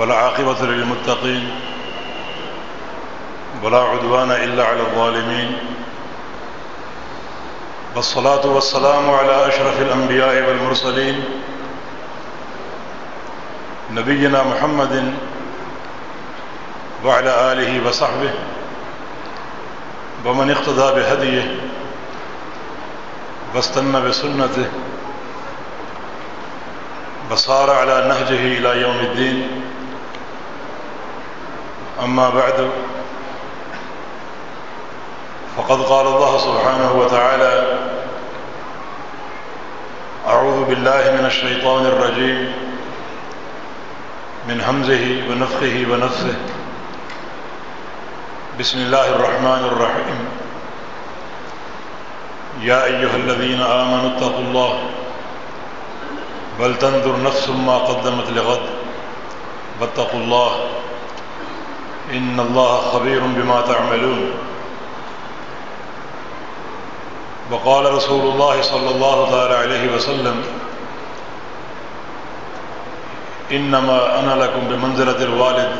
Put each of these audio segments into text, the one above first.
والعاقبة للمتقين ولا عدوان إلا على الظالمين والصلاة والسلام على أشرف الأنبياء والمرسلين نبينا محمد وعلى آله وصحبه ومن اقتدى بهديه واستنى بسنته وصار على نهجه إلى يوم الدين أما بعد فقد قال الله سبحانه وتعالى أعوذ بالله من الشيطان الرجيم من همزه ونفخه ونفثه. بسم الله الرحمن الرحيم. يا أيها الذين آمنوا اتقوا الله بل تنظر نفس ما قدمت لغد واتقوا الله. إن الله خبير بما تعملون. وقال رسول الله صلى الله تعالى عليه وسلم، إنما أنا لكم بمنزلة الوالد.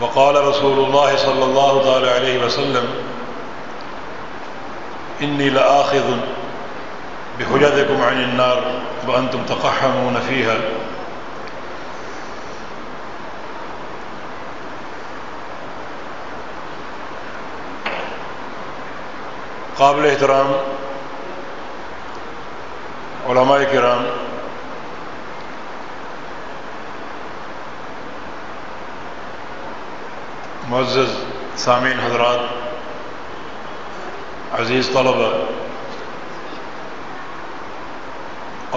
وقال رسول الله صلى الله تعالى عليه وسلم، إني لآخذ بحجتكم عن النار وأنتم تقحمون فيها. قابل احترام، علماء کرام، معزز سامعین حضرات، عزیز طلبہ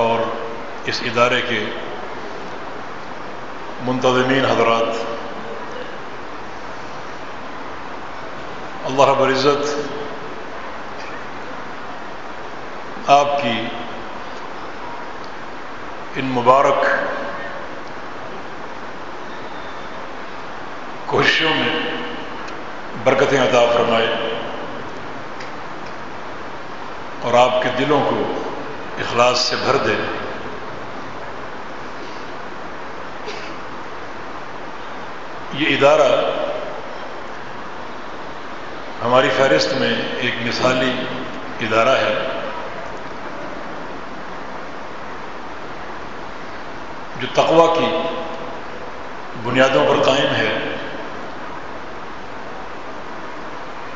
اور اس ادارے کے منتظمین حضرات، اللہ رب العزت آپ کی ان مبارک کوششوں میں برکتیں عطا فرمائے اور آپ کے دلوں کو اخلاص سے بھر دے۔ یہ ادارہ ہماری فہرست میں ایک مثالی ادارہ ہے۔ جو تقوا کی بنیادوں پر قائم ہے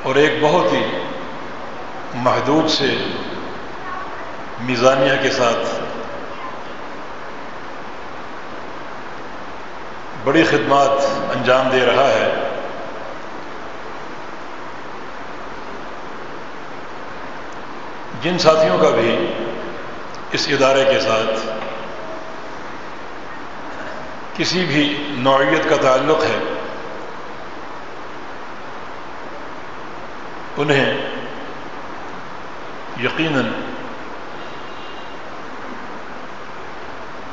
اور ایک بہت ہی محدود سے میزانیہ کے ساتھ بڑی خدمات انجام دے رہا ہے، جن ساتھیوں کا بھی اس ادارے کے ساتھ کسی بھی نوعیت کا تعلق ہے، انہیں یقیناً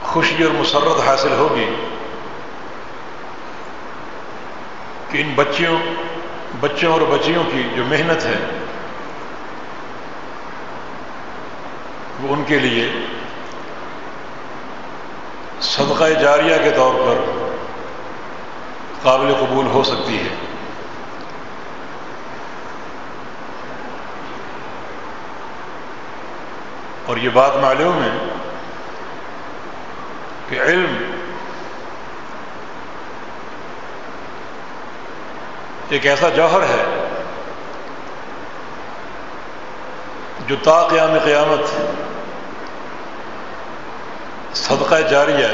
خوشی اور مسرت حاصل ہوگی کہ ان بچیوں، بچوں اور بچیوں کی جو محنت ہے، وہ ان کے لیے صدقہ جاریہ کے طور پر قابل قبول ہو سکتی ہے۔ اور یہ بات معلوم ہے کہ علم ایک ایسا جوہر ہے جو تا قیام قیامت صدقہ جاریہ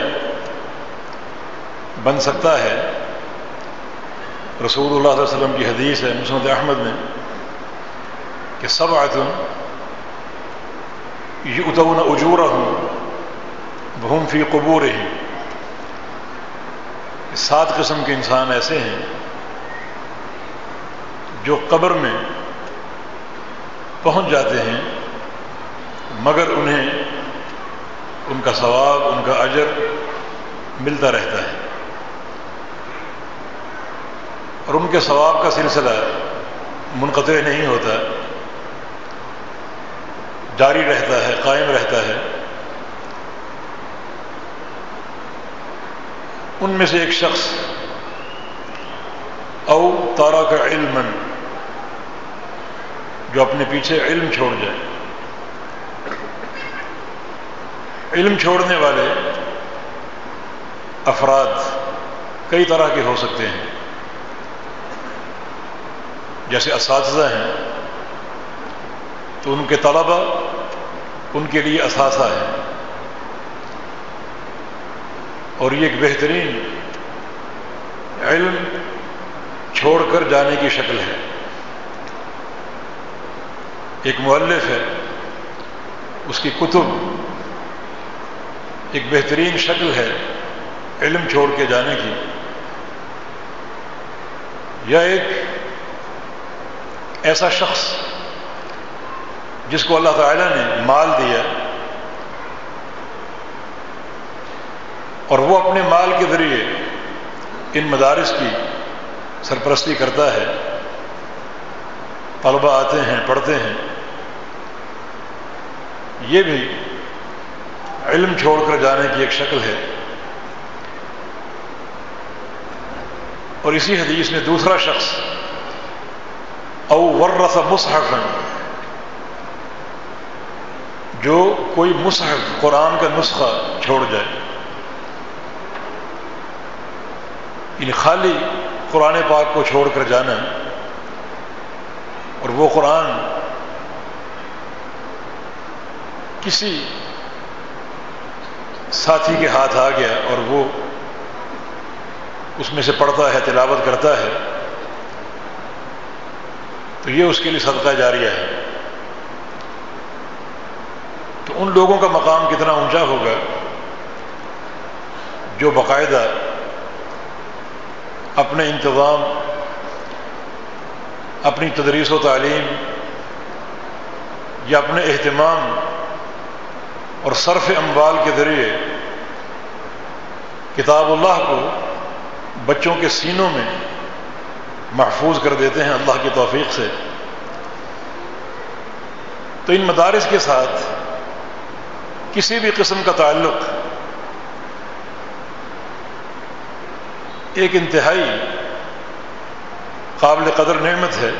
بن سکتا ہے۔ رسول اللہ علیہ وسلم کی حدیث ہے، مسند احمد میں، کہ سب آتم یہ اتون اجورا ہوں بہم فی قبور ہی سات قسم کے انسان ایسے ہیں جو قبر میں پہنچ جاتے ہیں، مگر انہیں ان کا ثواب، ان کا اجر ملتا رہتا ہے۔ اور ان کے ثواب کا سلسلہ منقطع نہیں ہوتا، جاری رہتا ہے، قائم رہتا ہے۔ ان میں سے ایک شخص، او تارا کا علم جو اپنے پیچھے علم چھوڑ جائے۔ علم چھوڑنے والے افراد کئی طرح کے ہو سکتے ہیں۔ جیسے اساتذہ ہیں، تو ان کے طلبہ ان کے لیے اثاثہ ہے اور یہ ایک بہترین علم چھوڑ کر جانے کی شکل ہے۔ ایک مؤلف ہے، اس کی کتب ایک بہترین شکل ہے علم چھوڑ کے جانے کی۔ یا ایک ایسا شخص جس کو اللہ تعالیٰ نے مال دیا اور وہ اپنے مال کے ذریعے ان مدارس کی سرپرستی کرتا ہے طلبہ آتے ہیں، پڑھتے ہیں، یہ بھی علم چھوڑ کر جانے کی ایک شکل ہے۔ اور اسی حدیث میں دوسرا شخص او ورث مصحف جو کوئی مصحف، قرآن کا نسخہ چھوڑ جائے۔ یعنی خالی قرآن پاک کو چھوڑ کر جانا، اور وہ قرآن کسی ساتھی کے ہاتھ آ گیا اور وہ اس میں سے پڑھتا ہے، تلاوت کرتا ہے تو یہ اس کے لیے صدقہ جاریہ ہے۔ تو ان لوگوں کا مقام کتنا اونچا ہوگا جو باقاعدہ اپنے انتظام، اپنی تدریس و تعلیم یا اپنے اہتمام اور صرف اموال کے ذریعے کتاب اللہ کو بچوں کے سینوں میں محفوظ کر دیتے ہیں اللہ کی توفیق سے۔ تو ان مدارس کے ساتھ کسی بھی قسم کا تعلق، ایک انتہائی قابل قدر نعمت ہے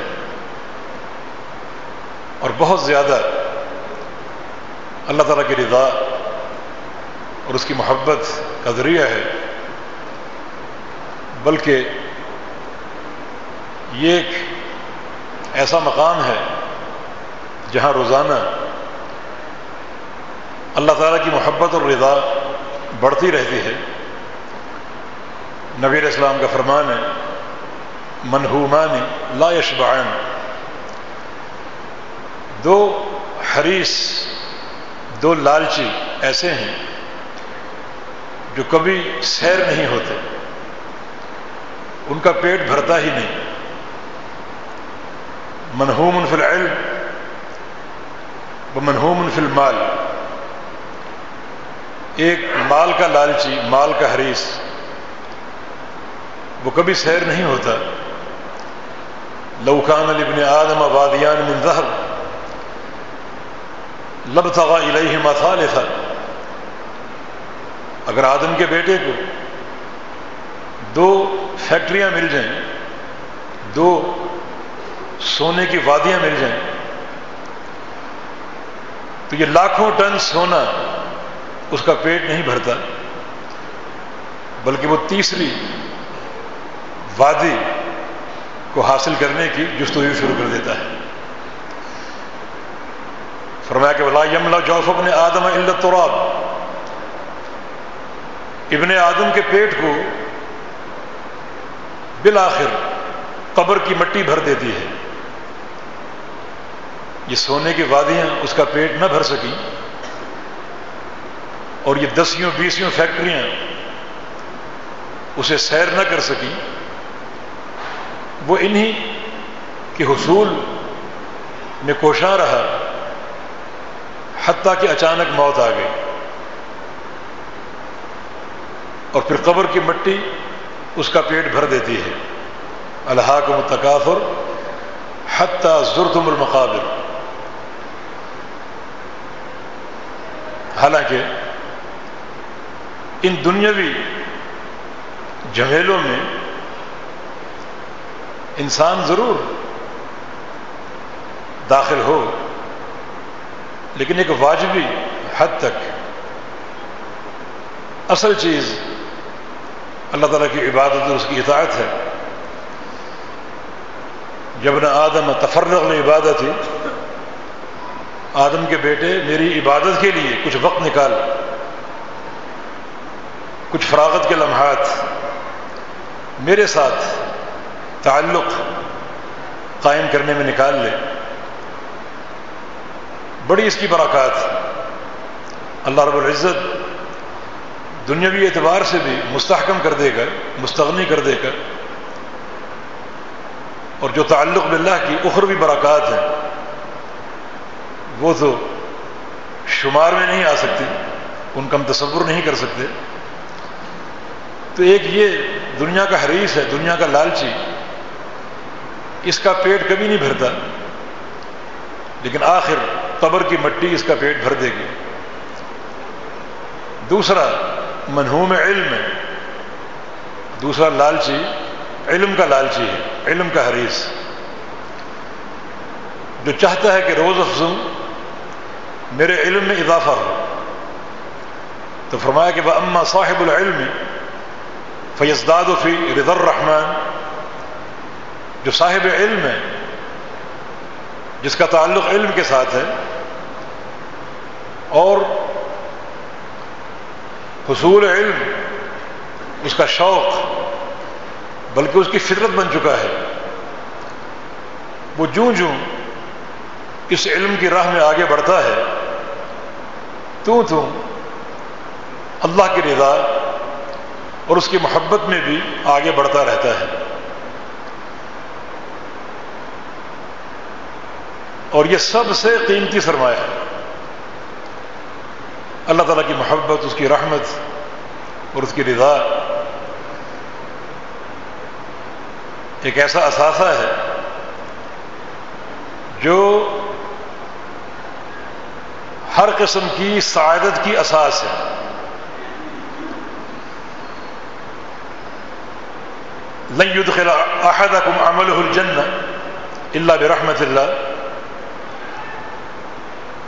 اور بہت زیادہ اللہ تعالیٰ کی رضا اور اس کی محبت کا ذریعہ ہے، بلکہ یہ ایک ایسا مقام ہے جہاں روزانہ اللہ تعالیٰ کی محبت اور رضا بڑھتی رہتی ہے۔ نبی اسلام کا فرمان ہے منہومان لا یشبعان دو حریث دو لالچی ایسے ہیں جو کبھی سیر نہیں ہوتے۔ ان کا پیٹ بھرتا ہی نہیں۔ منہوم فی العلم و منہوم فی المال. ایک مال کا لالچی، مال کا حریث وہ کبھی سیر نہیں ہوتا. لوکان ابن آدم آبادیان من ذہب لب تھا الہ مثال تھا اگر آدم کے بیٹے کو دو فیکٹریاں مل جائیں، دو سونے کی وادیاں مل جائیں۔ تو یہ لاکھوں ٹن سونا اس کا پیٹ نہیں بھرتا، بلکہ وہ تیسری وادی کو حاصل کرنے کی جستجو شروع کر دیتا ہے۔ فرمایا کہ ولا یملا جوف ابن آدم التراب۔ ابن آدم کے پیٹ کو بالآخر قبر کی مٹی بھر دیتی ہے۔ یہ سونے کی وادیاں اس کا پیٹ نہ بھر سکیں۔ اور یہ دسیوں، بیسیوں فیکٹریاں اسے سیر نہ کر سکیں۔ وہ انہی کے حصول میں کوشاں رہا، حتیٰ کہ اچانک موت آ گئی۔ اور پھر قبر کی مٹی اس کا پیٹ بھر دیتی ہے۔ اللہ کو متکافر حتیٰ زرتم المقابر۔ حالانکہ ان دنیاوی جھمیلوں میں انسان ضرور داخل ہو، لیکن ایک واجبی حد تک اصل چیز اللہ تعالیٰ کی عبادت اور اس کی اطاعت ہے۔ جب نہ آدم تفرغ نے عبادت ہی آدم کے بیٹے، میری عبادت کے لیے کچھ وقت نکال، کچھ فراغت کے لمحات، میرے ساتھ تعلق قائم کرنے میں نکال لے۔ بڑی اس کی برکات۔ اللہ رب العزت دنیاوی اعتبار سے بھی مستحکم کر دے گا، مستغنی کر دے گا۔ اور جو تعلق باللہ کی اخروی برکات ہیں وہ تو شمار میں نہیں آ سکتی ان کا ہم تصور نہیں کر سکتے۔ تو ایک یہ دنیا کا حریث ہے، دنیا کا لالچی، اس کا پیٹ کبھی نہیں بھرتا، لیکن آخر قبر کی مٹی اس کا پیٹ بھر دے گی۔ دوسرا، منہوم علم ہے۔ دوسرا، لالچی، علم کا لالچی ہے، علم کا حریث جو چاہتا ہے کہ روز افزوں میرے علم میں اضافہ ہو۔ تو فرمایا کہ وہ اما صاحب العلم فیضداد فی رضا الرحمن جو صاحب علم ہے، جس کا تعلق علم کے ساتھ ہے، اور حصول علم اس کا شوق، بلکہ اس کی فطرت بن چکا ہے۔ وہ جوں جوں اس علم کی راہ میں آگے بڑھتا ہے۔ تو تو اللہ کی رضا اور اس کی محبت میں بھی آگے بڑھتا رہتا ہے۔ اور یہ سب سے قیمتی سرمایہ ہے۔ اللہ تعالیٰ کی محبت، اس کی رحمت اور اس کی رضا۔ ایک ایسا اثاثہ ہے جو ہر قسم کی سعادت کی اساس ہے۔ لن يدخل احدكم عمله الجنہ الا برحمت اللہ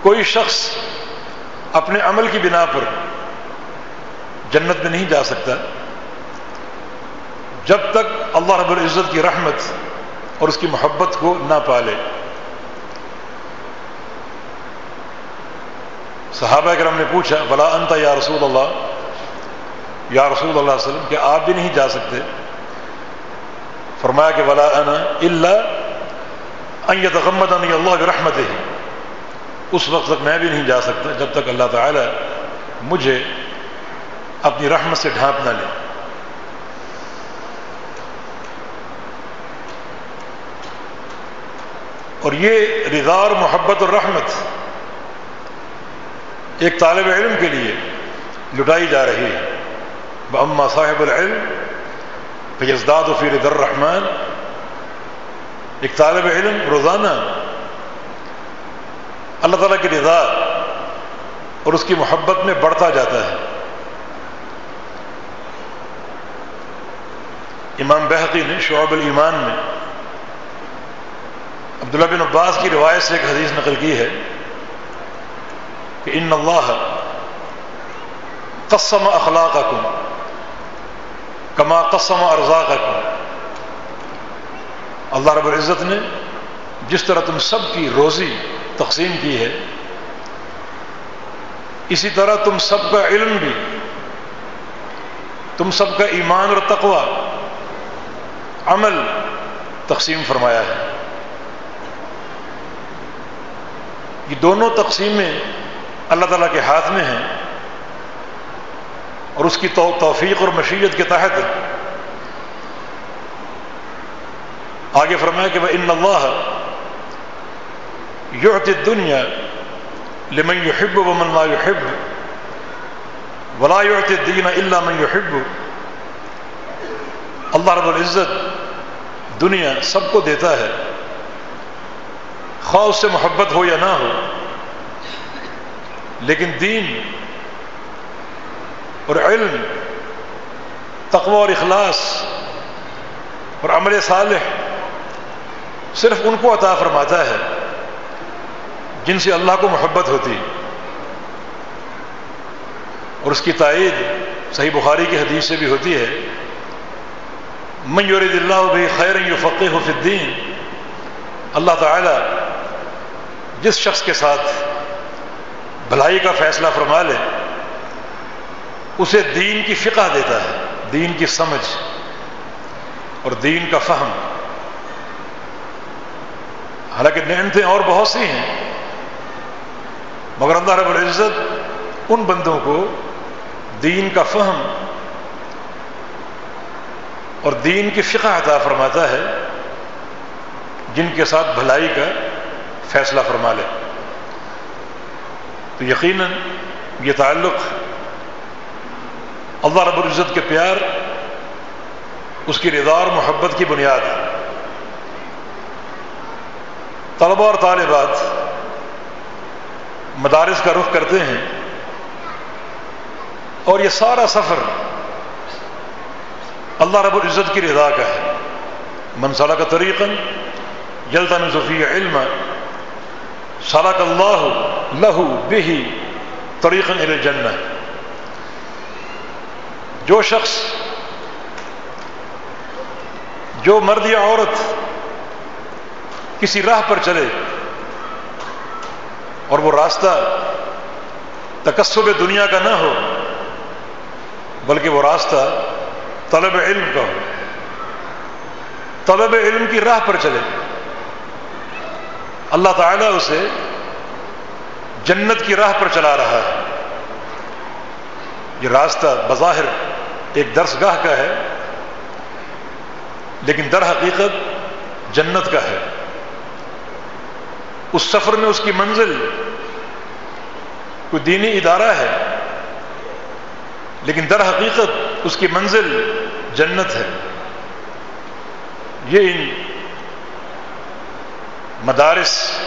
کوئی شخص اپنے عمل کی بنا پر جنت میں نہیں جا سکتا۔ جب تک اللہ رب العزت کی رحمت اور اس کی محبت کو نہ پالے۔ صحابہ کرم نے پوچھا بلا انتا یا رسول اللہ یا رسول اللہ علیہ وسلم کہ آپ بھی نہیں جا سکتے؟ فرمایا کہ بلا انا اللہ ان اللہ برحمت ہی اس وقت تک میں بھی نہیں جا سکتا جب تک اللہ تعالی مجھے اپنی رحمت سے ڈھانپ نہ لے۔ اور یہ رضا اور محبت اور رحمت ایک طالب علم کے لیے لٹائی جا رہی ہے۔ بما صاحب العلم فیزداد و فیر در رحمان ایک طالب علم روزانہ اللہ تعالیٰ کی رضا اور اس کی محبت میں بڑھتا جاتا ہے۔ امام بحقی نے شعب الایمان میں عبداللہ بن عباس کی روایت سے ایک حدیث نقل کی ہے۔ کہ ان اللہ قسم اخلاق کما قسم ارزاق اللہ رب العزت نے جس طرح تم سب کی روزی تقسیم کی ہے، اسی طرح تم سب کا علم بھی، تم سب کا ایمان اور تقوی عمل تقسیم فرمایا ہے۔ یہ دونوں تقسیمیں اللہ تعالیٰ کے ہاتھ میں ہیں اور اس کی توفیق اور مشیت کے تحت آگے فرمایا کہ وہ ان اللہ یعطی الدنیا لمن يحب ومن لا يحب ولا يعطي الدین الا من يحب اللہ رب العزت دنیا سب کو دیتا ہے، خواہ اس سے محبت ہو یا نہ ہو۔ لیکن دین اور علم، تقوی اور اخلاص اور عمل صالح صرف ان کو عطا فرماتا ہے جن سے اللہ کو محبت ہوتی اور اس کی تائید صحیح بخاری کی حدیث سے بھی ہوتی ہے۔ میور اللہ بھائی خیر فقی فی الدین، اللہ تعالی جس شخص کے ساتھ بھلائی کا فیصلہ فرما لے، اسے دین کی فقہ دیتا ہے، دین کی سمجھ اور دین کا فہم۔ حالانکہ نعمتیں اور بہت سی ہیں، مگر اللہ رب العزت ان بندوں کو دین کا فہم اور دین کی فقہ عطا فرماتا ہے، جن کے ساتھ بھلائی کا فیصلہ فرما لے۔ تو یقیناً یہ تعلق اللہ رب العزت کے پیار، اس کی رضا اور محبت کی بنیاد ہے۔ طلبہ اور طالبات مدارس کا رخ کرتے ہیں اور یہ سارا سفر اللہ رب العزت کی رضا کا ہے۔ منصالہ کا طریقہ جلتا نظفی علم صلاح اللہ لہو بہی طریقن الجنہ۔ جو شخص جو مرد یا عورت کسی راہ پر چلے اور وہ راستہ تکسب دنیا کا نہ ہو، بلکہ وہ راستہ طلب علم کا ہو، طلب علم کی راہ پر چلے، اللہ تعالیٰ اسے جنت کی راہ پر چلا رہا ہے۔ یہ راستہ بظاہر ایک درس گاہ کا ہے، لیکن در حقیقت جنت کا ہے۔ اس سفر میں اس کی منزل کوئی دینی ادارہ ہے، لیکن در حقیقت اس کی منزل جنت ہے۔ یہ ان مدارس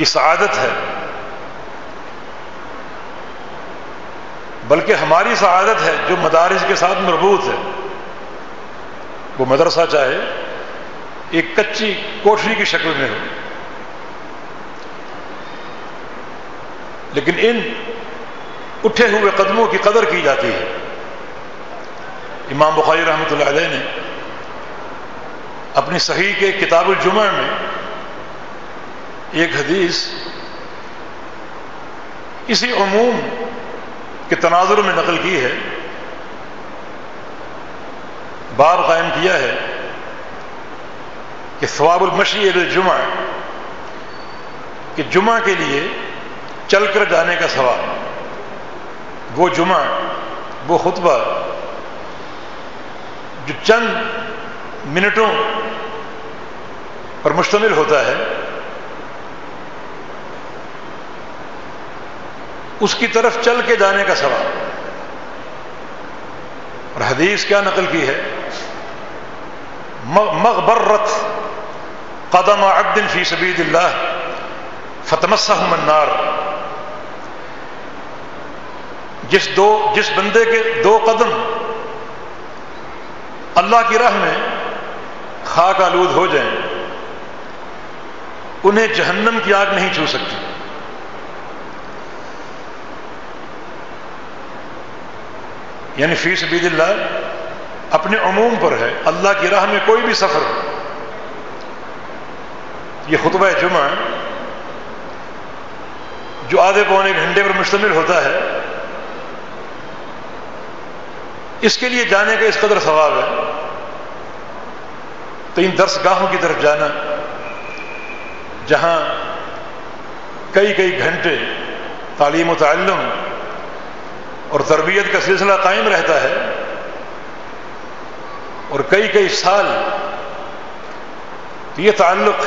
کی سعادت ہے۔ بلکہ ہماری سعادت ہے جو مدارس کے ساتھ مربوط ہے۔ وہ مدرسہ چاہے، ایک کچی کوٹری کی شکل میں ہو۔ لیکن ان اٹھے ہوئے قدموں کی قدر کی جاتی ہے۔ امام بخاری رحمۃ اللہ علیہ نے اپنی صحیح کے کتاب الجمع میں ایک حدیث اسی عموم کے تناظر میں نقل کی ہے باب قائم کیا ہے کہ ثواب المشی الجمع کہ جمعہ کے لیے چل کر جانے کا ثواب، وہ جمعہ، وہ خطبہ جو چند منٹوں پر مشتمل ہوتا ہے اس کی طرف چل کے جانے کا سوال۔ اور حدیث کیا نقل کی ہے؟ مغبرت قدم عبد فی سبید اللہ فتمسہ النار۔ جس دو جس بندے کے دو قدم اللہ کی راہ میں خاک آلود ہو جائیں، انہیں جہنم کی آگ نہیں چھو سکتی۔ یعنی فی سبید اللہ، اپنے عموم پر ہے۔ اللہ کی راہ میں کوئی بھی سفر۔ یہ خطبہ جمعہ جو آدھے پونے گھنٹے پر مشتمل ہوتا ہے، اس کے لیے جانے کا اس قدر ثواب ہے۔ تو ان درس گاہوں کی طرف جانا، جہاں کئی کئی گھنٹے تعلیم و تعلم اور تربیت کا سلسلہ قائم رہتا ہے اور کئی کئی سال یہ تعلق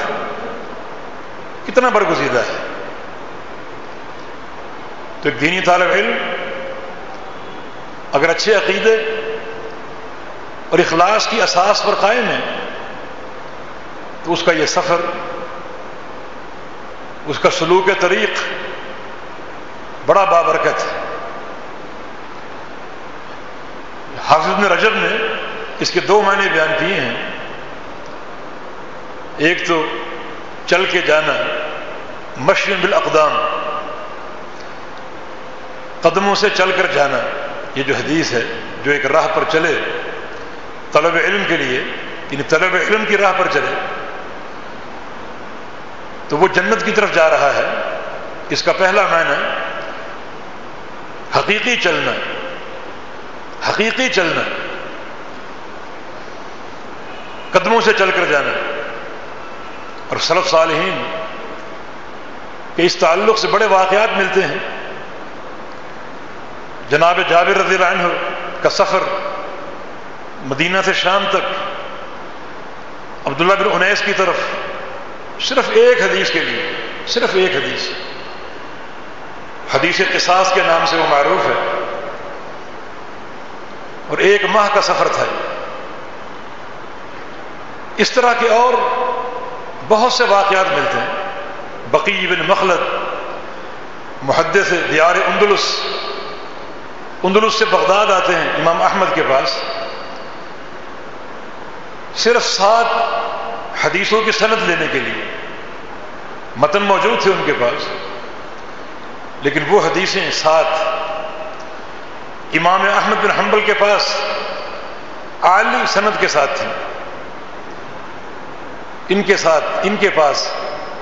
کتنا برگزیدہ ہے تو ایک دینی طالب علم اگر اچھے عقیدے اور اخلاص کی اساس پر قائم ہے تو اس کا یہ سفر، اس کا سلوک طریق بڑا بابرکت ہے۔ حافظ نے رجب نے اس کے دو معنی بیان کیے ہیں۔ ایک تو چل کے جانا مشرم بالاقدام، قدموں سے چل کر جانا، یہ جو حدیث ہے، جو ایک راہ پر چلے طلب علم کے لیے یعنی طلب علم کی راہ پر چلے، تو وہ جنت کی طرف جا رہا ہے۔ اس کا پہلا معنی، حقیقی چلنا۔ حقیقی چلنا، قدموں سے چل کر جانا۔ اور سلف صالحین کے اس تعلق سے بڑے واقعات ملتے ہیں۔ جناب جابر رضی اللہ عنہ کا سفر مدینہ سے شام تک، عبداللہ بن انیس کی طرف، صرف ایک حدیث کے لیے، صرف ایک حدیث۔ حدیث قصاص کے نام سے وہ معروف ہے۔ اور ایک ماہ کا سفر تھا اس طرح کے اور بہت سے واقعات ملتے ہیں۔ بقی بن مخلد، محدث دیار اندلس۔ اندلس سے بغداد آتے ہیں امام احمد کے پاس۔ صرف سات حدیثوں کی صنعت لینے کے لیے متن موجود تھے ان کے پاس، لیکن وہ حدیثیں ساتھ امام احمد بن حنبل کے پاس عالی صنعت کے ساتھ تھیں ان کے ساتھ، ان کے پاس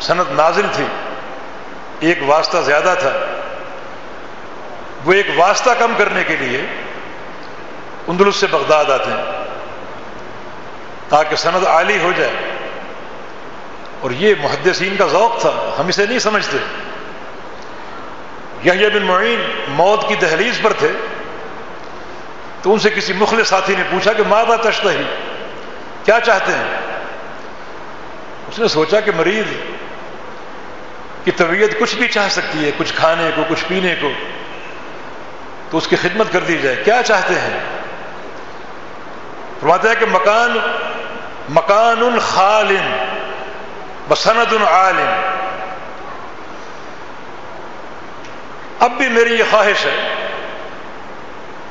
صنعت نازل تھی۔ ایک واسطہ زیادہ تھا۔ وہ ایک واسطہ کم کرنے کے لیے اندلس سے بغداد آتے ہیں تاکہ سند عالی ہو جائے۔ اور یہ محدثین کا ذوق تھا، ہم اسے نہیں سمجھتے۔ یہ بن معین موت کی دہلیز پر تھے۔ تو ان سے کسی مخل ساتھی نے پوچھا کہ ماں تشتہ ہی کیا چاہتے ہیں؟ اس نے سوچا کہ مریض کی طبیعت کچھ بھی چاہ سکتی ہے، کچھ کھانے کو، کچھ پینے کو، تو اس کی خدمت کر دی جائے۔ کیا چاہتے ہیں؟ فرماتا ہے کہ مکان مکان خال بسند عالم اب بھی میری یہ خواہش ہے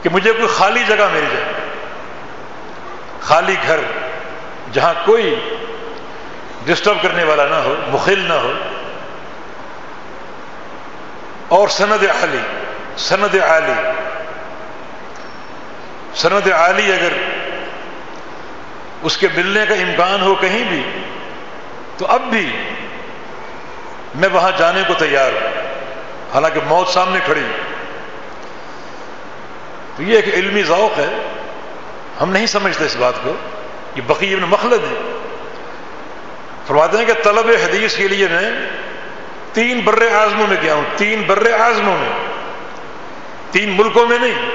کہ مجھے کوئی خالی جگہ مل جائے۔ خالی گھر جہاں کوئی ڈسٹرب کرنے والا نہ ہو، مخل نہ ہو۔ اور سند عالی سند عالی۔ سند عالی اگر اس کے ملنے کا امکان ہو کہیں بھی، تو اب بھی میں وہاں جانے کو تیار ہوں۔ حالانکہ موت سامنے کھڑی۔ تو یہ ایک علمی ذوق ہے، ہم نہیں سمجھتے اس بات کو۔ یہ بقی ابن مخلد ہے۔ فرماتے ہیں کہ طلب حدیث کے لیے میں تین بر اعظموں میں گیا ہوں۔ تین بر اعظموں میں۔ تین ملکوں میں نہیں۔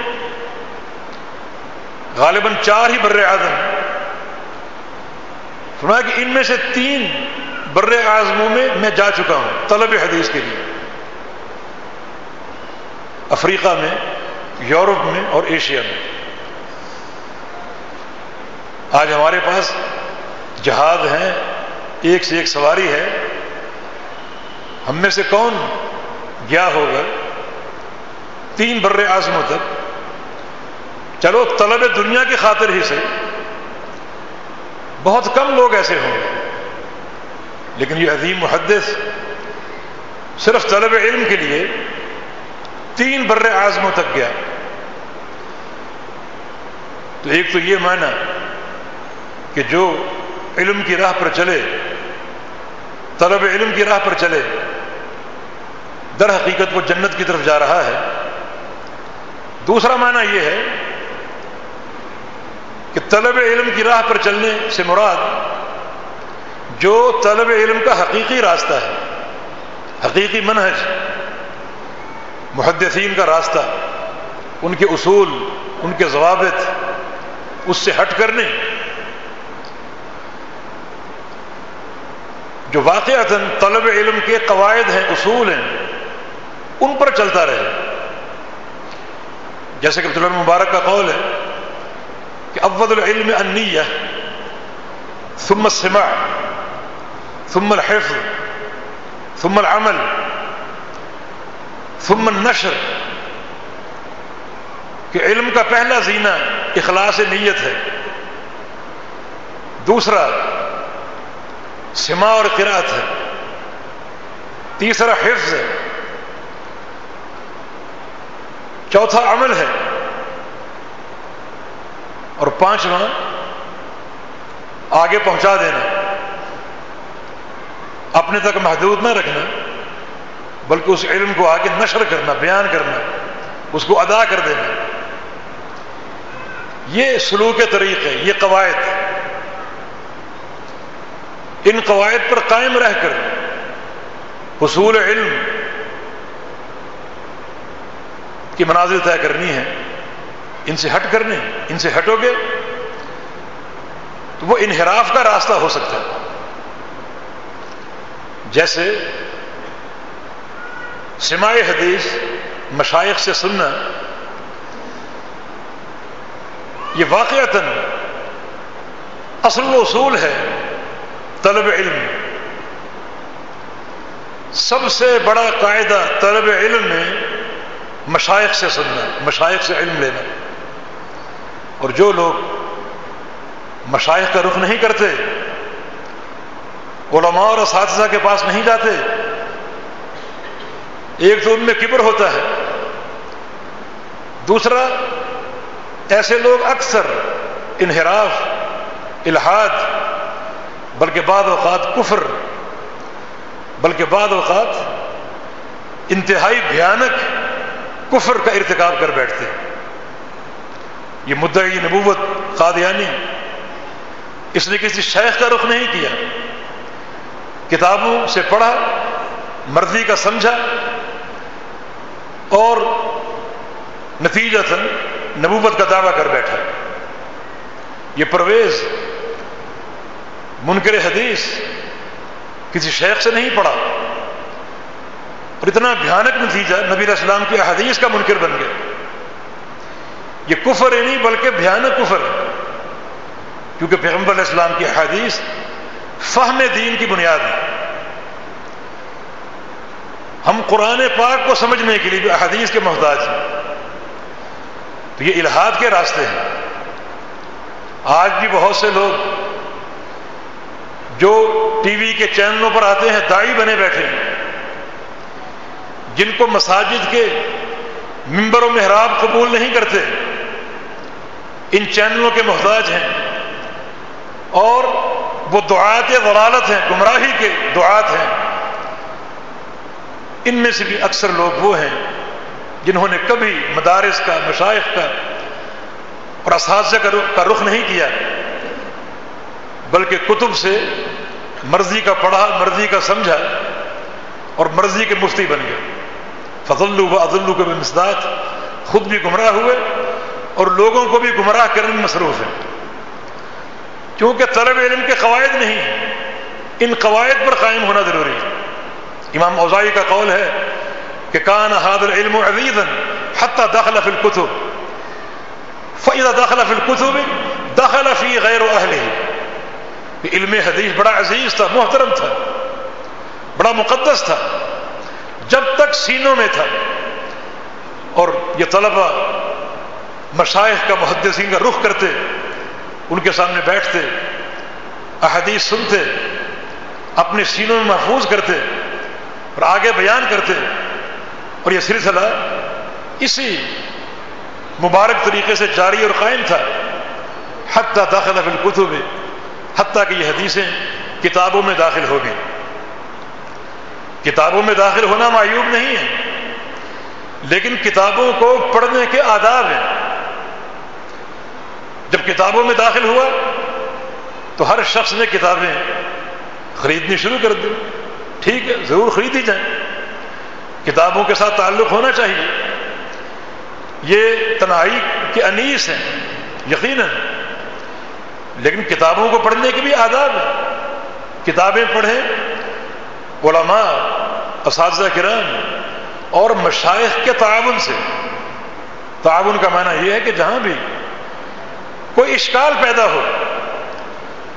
غالباً چار ہی بر اعظم فرمایا کہ ان میں سے تین بر اعظموں میں میں جا چکا ہوں طلب حدیث کے لیے۔ افریقہ میں یورپ میں اور ایشیا میں۔ آج ہمارے پاس جہاز ہیں، ایک سے ایک سواری ہے۔ ہم میں سے کون گیا ہوگا؟ تین بر اعظموں تک۔ چلو، طلب دنیا کی خاطر ہی سے۔ بہت کم لوگ ایسے ہوں۔ گے لیکن یہ عظیم محدث صرف طلب علم کے لیے تین بر اعظموں تک گیا۔ تو ایک تو یہ معنی کہ جو علم کی راہ پر چلے، طلب علم کی راہ پر چلے، در حقیقت وہ جنت کی طرف جا رہا ہے۔ دوسرا معنی یہ ہے کہ طلب علم کی راہ پر چلنے سے مراد جو طلب علم کا حقیقی راستہ ہے، حقیقی منہج، محدثین کا راستہ، ان کے اصول، ان کے ضوابط اس سے ہٹ کرنے جو واقعات طلب علم کے قواعد ہیں، اصول ہیں، ان پر چلتا رہے۔ جیسے کہ عبداللہ مبارک کا قول ہے کہ اول العلم انیہ ثم السماع، ثم الحفظ، ثم العمل، ثم النشر۔ کہ علم کا پہلا زینہ اخلاص نیت ہے۔ دوسرا سما اور قرات ہے۔ تیسرا، حفظ ہے۔ چوتھا، عمل ہے۔ اور پانچواں، آگے پہنچا دینا۔ اپنے تک محدود نہ رکھنا، بلکہ اس علم کو آگے نشر کرنا، بیان کرنا، اس کو ادا کر دینا۔ یہ سلوک طریقے یہ قواعد ان قواعد پر قائم رہ کر حصول علم کی مناظر طے کرنی ہے، ان سے ہٹ کرنے ان سے ہٹو گے تو وہ انحراف کا راستہ ہو سکتا ہے۔ جیسے سماع حدیث، مشائق سے سننا یہ واقعتا اصل و اصول ہے طلب علم۔ سب سے بڑا قاعدہ طلب علم میں مشائق سے سننا، مشائق سے علم لینا۔ اور جو لوگ مشائق کا رخ نہیں کرتے، علماء اور اساتذہ کے پاس نہیں جاتے، ایک تو ان میں کبر ہوتا ہے۔ دوسرا ایسے لوگ اکثر انحراف، الحاد، بلکہ بعض اوقات کفر، بلکہ بعض اوقات انتہائی بھیانک کفر کا ارتکاب کر بیٹھتے یہ مدعی نبوت قادیانی، اس نے کسی شیخ کا رخ نہیں کیا۔ کتابوں سے پڑھا، مرضی کا سمجھا اور نتیجہ نبوت کا دعویٰ کر بیٹھا۔ یہ پرویز، منکر حدیث کسی شیخ سے نہیں پڑھا۔ اور اتنا بھیانک نتیجہ نبی علیہ السلام کی حدیث کا منکر بن گیا۔ یہ کفر ہی نہیں بلکہ بھیانک کفر ہے۔ کیونکہ پیغمبر علیہ السلام کی حدیث فہم دین کی بنیاد ہے۔ ہم قرآن پاک کو سمجھنے کے لیے بھی احادیث کے محتاج ہیں۔ تو یہ الہاد کے راستے ہیں۔ آج بھی بہت سے لوگ جو ٹی وی کے چینلوں پر آتے ہیں، دائی بنے بیٹھے ہیں۔ جن کو مساجد کے ممبر و محراب قبول نہیں کرتے، ان چینلوں کے محتاج ہیں۔ اور وہ دعات غلالت ہیں، گمراہی کے دعات ہیں۔ ان میں سے بھی اکثر لوگ وہ ہیں۔ جنہوں نے کبھی مدارس کا مشائق کا اور اساتذہ کا رخ نہیں کیا، بلکہ کتب سے مرضی کا پڑھا، مرضی کا سمجھا اور مرضی کے مفتی بن گئے فضل و عدل کے بھی مسداد خود بھی گمراہ ہوئے اور لوگوں کو بھی گمراہ کرنے میں مصروف ہیں۔ کیونکہ طلب علم کے قواعد نہیں ان قواعد پر قائم ہونا ضروری ہے۔ امام اوزائی کا قول ہے کہ کان حاضر علم عزیزا حتى دخل في الكتب. فاذا دخل في الكتب، دخل في غیر اهله علم حدیث بڑا عزیز تھا، محترم تھا، بڑا مقدس تھا، جب تک سینوں میں تھا۔ اور یہ طلبہ مشائق کا، محدثین کا رخ کرتے، ان کے سامنے بیٹھتے، احادیث سنتے، اپنے سینوں میں محفوظ کرتے اور آگے بیان کرتے۔ اور یہ سلسلہ اسی مبارک طریقے سے جاری اور قائم تھا۔ حتیٰ داخلہ بالکتب میں حتیٰ کہ یہ حدیثیں کتابوں میں داخل ہو گئیں۔ کتابوں میں داخل ہونا معیوب نہیں ہے، لیکن کتابوں کو پڑھنے کے آداب ہیں۔ جب کتابوں میں داخل ہوا، تو ہر شخص نے کتابیں خریدنی شروع کر دی۔ ٹھیک ہے، ضرور خریدی جائیں۔ کتابوں کے ساتھ تعلق ہونا چاہیے۔ یہ تنہائی کے انیس ہیں یقیناً۔ لیکن کتابوں کو پڑھنے کے بھی آداب ہیں کتابیں پڑھیں، علماء، اساتذہ کرام اور مشائق کے تعاون سے۔ تعاون کا معنی یہ ہے کہ جہاں بھی کوئی اشکال پیدا ہو،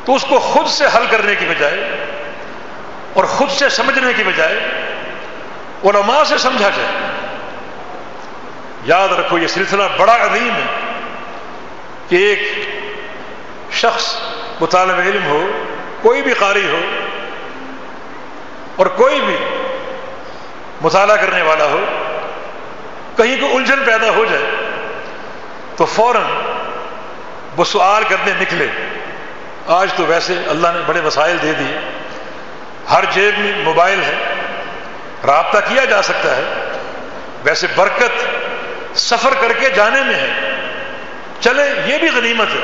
تو اس کو خود سے حل کرنے کی بجائے اور خود سے سمجھنے کی بجائے علماء سے سمجھا جائے۔ یاد رکھو یہ سلسلہ بڑا عظیم ہے کہ ایک شخص مطالب علم ہو، کوئی بھی قاری ہو اور کوئی بھی مطالعہ کرنے والا ہو، کہیں کو الجھن پیدا ہو جائے تو فوراً وہ سوال کرنے نکلے۔ آج تو ویسے اللہ نے بڑے وسائل دے دیے۔ ہر جیب میں موبائل ہے۔ رابطہ کیا جا سکتا ہے؟ ویسے برکت سفر کر کے جانے میں ہے۔ چلے یہ بھی غنیمت ہے۔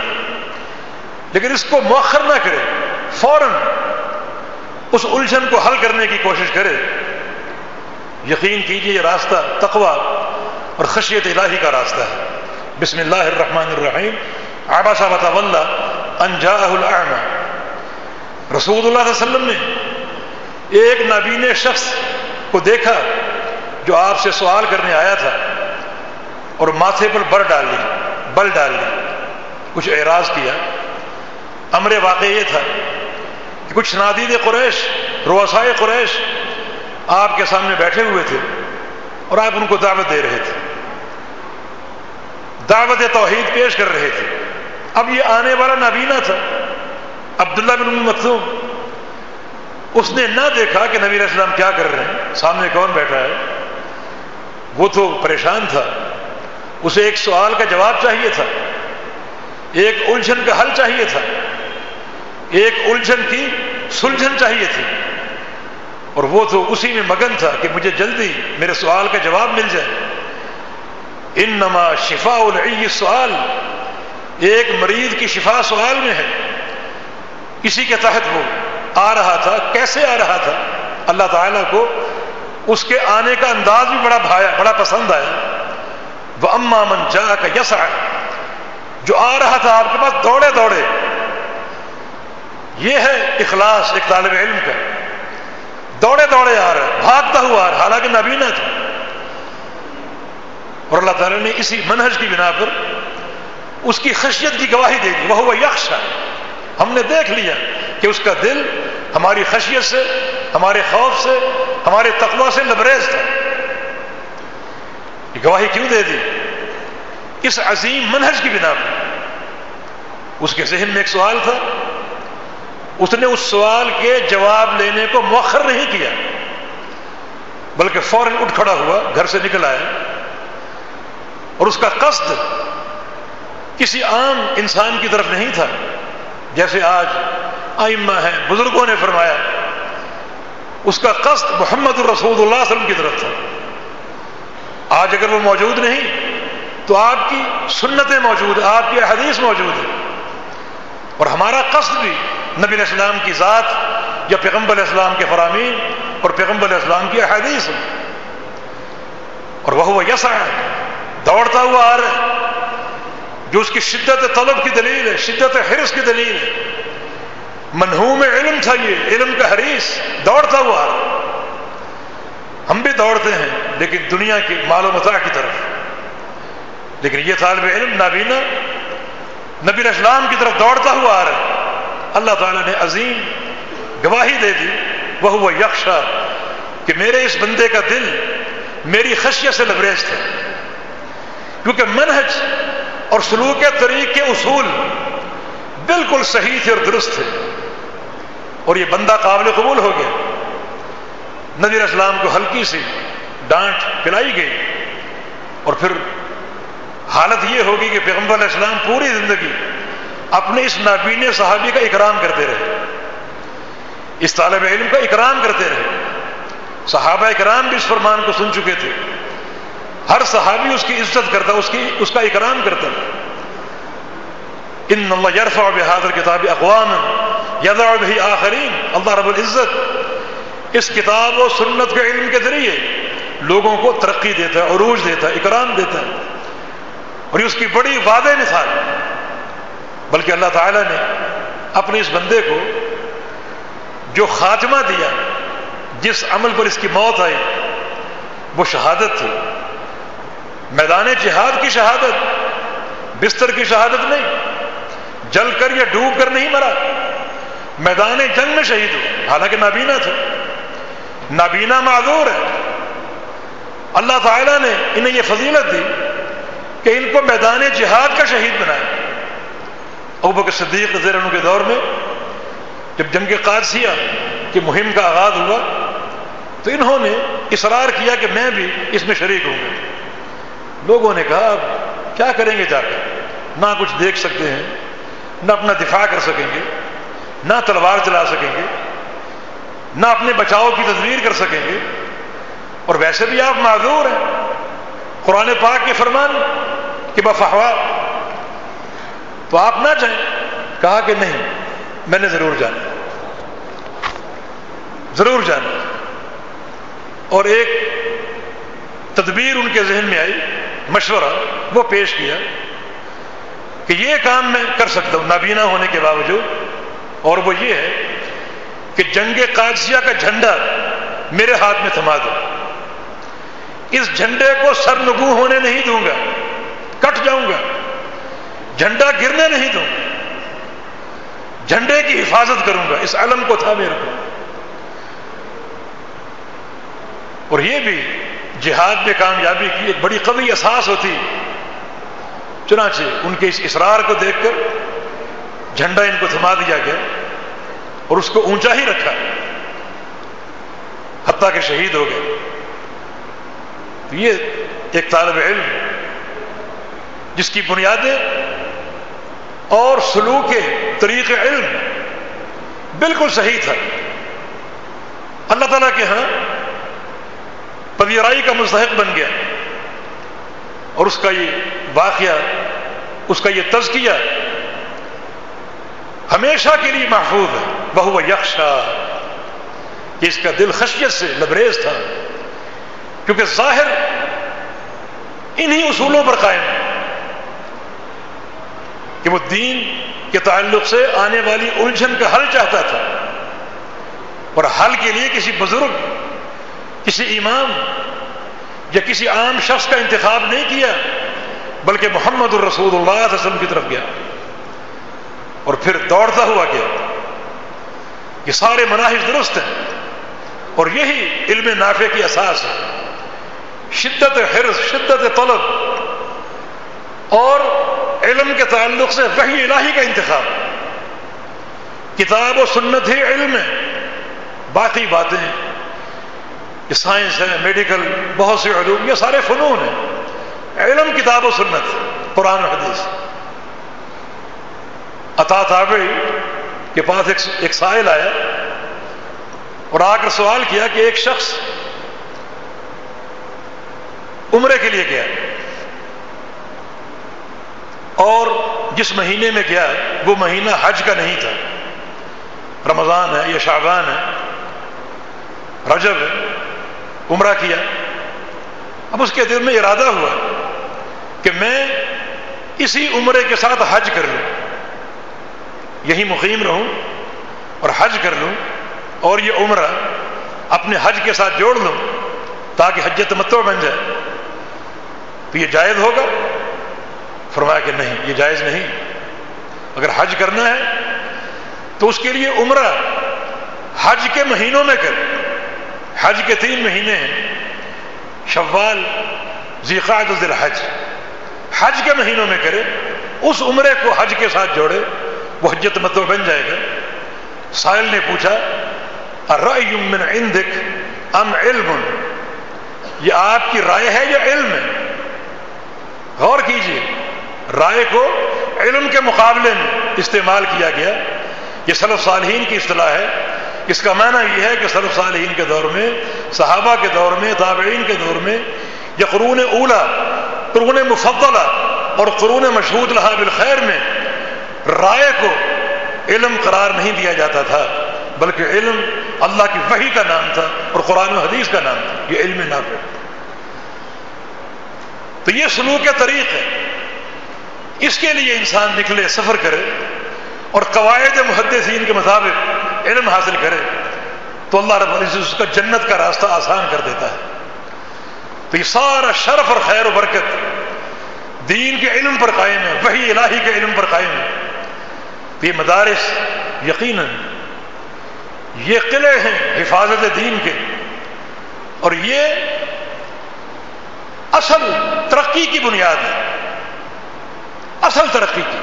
لیکن اس کو مؤخر نہ کرے، فوراً اس الجھن کو حل کرنے کی کوشش کرے۔ یقین کیجیے یہ راستہ تقوا اور خشیت الہی کا راستہ ہے۔ بسم اللہ الرحمن الرحیم۔ آبا صاحب انجا العما رسول اللہ علیہ وسلم نے ایک نابین شخص کو دیکھا جو آپ سے سوال کرنے آیا تھا اور ماتھے پر بر ڈال لی، بل ڈال لی، کچھ اعراض کیا۔ امر واقع یہ تھا کہ کچھ نادید قریش روسائے قریش آپ کے سامنے بیٹھے ہوئے تھے اور آپ ان کو دعوت دے رہے تھے۔ دعوت توحید پیش کر رہے تھے۔ اب یہ آنے والا نابینا تھا، عبداللہ بن مختوم اس نے نہ دیکھا کہ نبی السلام کیا کر رہے ہیں۔ سامنے کون بیٹھا ہے؟ وہ تو پریشان تھا۔ اسے ایک سوال کا جواب چاہیے تھا۔ ایک الجھن کا حل چاہیے تھا۔ ایک الجھن کی سلجھن چاہیے تھی۔ اور وہ تو اسی میں مگن تھا کہ مجھے جلدی میرے سوال کا جواب مل جائے۔ ان نما شفا سوال ایک مریض کی شفا سوال میں ہے۔ اسی کے تحت وہ آ رہا تھا، کیسے آ رہا تھا؟ اللہ تعالیٰ کو اس کے آنے کا انداز بھی بڑا بھایا، بڑا پسند آیا۔ وہ اما من جا کا یس جو آ رہا تھا، آپ کے پاس دوڑے دوڑے۔ یہ ہے اخلاص، ایک طالب علم کا۔ دوڑے دوڑے آ رہا ہے، بھاگتا ہوا آ رہا حالانکہ نبینا تھا۔ اور اللہ تعالیٰ نے اسی منہج کی بنا پر اس کی خشیت کی گواہی دے دی۔ وہ یکش ہم نے دیکھ لیا کہ اس کا دل ہماری خشیت سے، ہمارے خوف سے، ہمارے تقوا سے لبریز تھا۔ یہ گواہی کیوں دے دی؟ اس عظیم منہج کی بنا پر۔ اس کے ذہن میں ایک سوال تھا۔ اس نے اس سوال کے جواب لینے کو مؤخر نہیں کیا، بلکہ فوراً اٹھ کھڑا ہوا، گھر سے نکل آیا۔ اور اس کا قصد کسی عام انسان کی طرف نہیں تھا۔ جیسے آج آئمہ ہیں، بزرگوں نے فرمایا، اس کا قصد محمد الرسول اللہ علیہ وسلم کی طرف تھا۔ آج اگر وہ موجود نہیں، تو آپ کی سنتیں موجود ہیں آپ کی حدیث موجود ہے اور ہمارا قصد بھی نبی علیہ السلام کی ذات یا پیغمبر علیہ السلام کے فرامین اور پیغمبر علیہ السلام کی حدیث اور وہ یسا دوڑتا ہوا آ رہا ہے۔ جو اس کی شدت طلب کی دلیل ہے، شدت حرص کی دلیل ہے۔ منہوم علم تھا یہ، علم کا حریث دوڑتا ہوا۔ آ رہا ہم بھی دوڑتے ہیں، لیکن دنیا کی مال و متا کی طرف۔ لیکن یہ طالب علم نابینا، نبی اسلام کی طرف دوڑتا ہوا آ رہا ہے۔ اللہ تعالیٰ نے عظیم گواہی دے دی۔ وہ یکشا کہ میرے اس بندے کا دل میری خشیت سے لبریز تھا۔ کیونکہ منہج اور سلوک طریق کے اصول بالکل صحیح تھے اور درست تھے۔ اور یہ بندہ قابل قبول ہو گیا۔ نذیر اسلام کو ہلکی سی ڈانٹ پلائی گئی۔ اور پھر حالت یہ ہوگی کہ پیغمبر علیہ السلام پوری زندگی اپنے اس نابین صحابی کا اکرام کرتے رہے۔ اس طالب علم کا اکرام کرتے رہے۔ صحابہ اکرام بھی اس فرمان کو سن چکے تھے۔ ہر صحابی اس کی عزت کرتا، اس کی، اس کا اکرام کرتا۔ ان اللہ یرفع بحاضر کتاب اقوام یضع بھی آخرین۔ اللہ رب العزت اس کتاب و سنت کے علم کے ذریعے لوگوں کو ترقی دیتا ہے عروج دیتا ہے اکرام دیتا۔ ہے اور یہ اس کی بڑی وعدے مثال بلکہ اللہ تعالیٰ نے اپنے اس بندے کو جو خاتمہ دیا، جس عمل پر اس کی موت آئی، وہ شہادت تھی۔ میدان جہاد کی شہادت، بستر کی شہادت نہیں۔ جل کر یا ڈوب کر نہیں مرا۔ میدان جنگ میں شہید ہو حالانکہ نابینا تھا نابینا معذور ہے۔ اللہ تعالیٰ نے انہیں یہ فضیلت دی کہ ان کو میدان جہاد کا شہید بنایا ابو صدیق رضی عنہ کے دور میں جب جنگ قادسیہ کی مہم کا آغاز ہوا تو انہوں نے اصرار کیا کہ میں بھی اس میں شریک ہوں۔ گا لوگوں نے کہا، اب کیا کریں گے جا کر نہ کچھ دیکھ سکتے ہیں، نہ اپنا دفاع کر سکیں گے، نہ تلوار چلا سکیں گے، نہ اپنے بچاؤ کی تدبیر کر سکیں گے۔ اور ویسے بھی آپ معذور ہیں۔ قرآن پاک کے فرمان کہ بفوا تو آپ نہ جائیں۔ کہا کہ نہیں، میں نے ضرور جانا۔ ضرور جانا۔ اور ایک تدبیر ان کے ذہن میں آئی۔ مشورہ وہ پیش کیا کہ یہ کام میں کر سکتا ہوں، نابینا ہونے کے باوجود۔ اور وہ یہ ہے کہ جنگ قادسیہ کا جھنڈا میرے ہاتھ میں تھما دو۔ اس جھنڈے کو سر نگو ہونے نہیں دوں گا، کٹ جاؤں گا۔ جھنڈا گرنے نہیں دوں گا۔ جھنڈے کی حفاظت کروں گا، اس علم کو تھا میرے کو اور یہ بھی جہاد میں کامیابی کی ایک بڑی قوی احساس ہوتی۔ چنانچہ ان کے اس اصرار کو دیکھ کر جھنڈا ان کو تھما دیا گیا اور اس کو اونچا ہی رکھا۔ حتیٰ کہ شہید ہو گئے۔ یہ ایک طالب علم جس کی بنیادیں اور سلوک طریق علم بالکل صحیح تھا۔ اللہ تعالیٰ کے ہاں پذیرائی کا مستحق بن گیا۔ اور اس کا یہ واقعہ، اس کا یہ تزکیہ ہمیشہ کے لیے محفوظ ہے۔ بہو یکشا کہ اس کا دل خشیت سے لبریز تھا۔ کیونکہ ظاہر انہی اصولوں پر قائم ہے کہ وہ دین کے تعلق سے آنے والی الجھن کا حل چاہتا تھا۔ اور حل کے لیے کسی بزرگ کسی امام یا کسی عام شخص کا انتخاب نہیں کیا، بلکہ محمد الرسول اللہ علیہ وسلم کی طرف گیا۔ اور پھر دوڑتا ہوا گیا۔ یہ سارے مناحج درست ہیں۔ اور یہی علم نافع کی اساس ہے۔ شدت حرص، شدت طلب۔ اور علم کے تعلق سے وہی الہی کا انتخاب۔ کتاب و سنت ہی علم ہے۔ باقی باتیں یہ سائنس ہے، میڈیکل، بہت سے علوم، یہ سارے فنون ہیں۔ علم، کتاب و سنت، قرآن و حدیث۔ عطا تابعی کے پاس ایک ایک سائل آیا اور آ کر سوال کیا کہ ایک شخص عمرے کے لیے گیا اور جس مہینے میں گیا، وہ مہینہ حج کا نہیں تھا۔ رمضان ہے یا شعبان ہے، رجب ہے۔ عمرہ کیا۔ اب اس کے دل میں ارادہ ہوا کہ میں اسی عمرے کے ساتھ حج کر لوں۔ یہی مقیم رہوں اور حج کر لوں اور یہ عمرہ اپنے حج کے ساتھ جوڑ لوں تاکہ حج تمتو بن جائے۔ تو یہ جائز ہوگا؟ فرمایا کہ نہیں، یہ جائز نہیں۔ اگر حج کرنا ہے تو اس کے لیے عمرہ حج کے مہینوں میں کر۔ حج کے تین مہینے ہیں۔ شوال ذیقات الحج حج کے مہینوں میں کرے، اس عمرے کو حج کے ساتھ جوڑے، وہ حجت متو بن جائے گا۔ سائل نے پوچھا من عندك ام علم؟ یہ آپ کی رائے ہے یا علم ہے؟ غور کیجیے رائے کو علم کے مقابلے میں استعمال کیا گیا۔ یہ سلف صالحین کی اصطلاح ہے۔ اس کا معنی یہ ہے کہ سلف صالحین کے دور میں، صحابہ کے دور میں، تابعین کے دور میں یا قرون اولا، قرون مفضلہ اور قرون مشہود لہا بالخیر میں رائے کو علم قرار نہیں دیا جاتا تھا، بلکہ علم اللہ کی وحی کا نام تھا اور قرآن و حدیث کا نام تھا، یہ علم نافع۔ تو یہ سلوک طریق ہے۔ اس کے لیے انسان نکلے، سفر کرے اور قواعد محدثین کے مطابق علم حاصل کرے تو اللہ رب العزت اس کا جنت کا راستہ آسان کر دیتا ہے۔ تو یہ سارا شرف اور خیر و برکت دین کے علم پر قائم ہے وہی الہی کے علم پر قائم ہے۔ تو یہ مدارس یقیناً یہ قلعے ہیں حفاظت دین کے۔ اور یہ اصل ترقی کی بنیاد ہے۔ اصل ترقی کی۔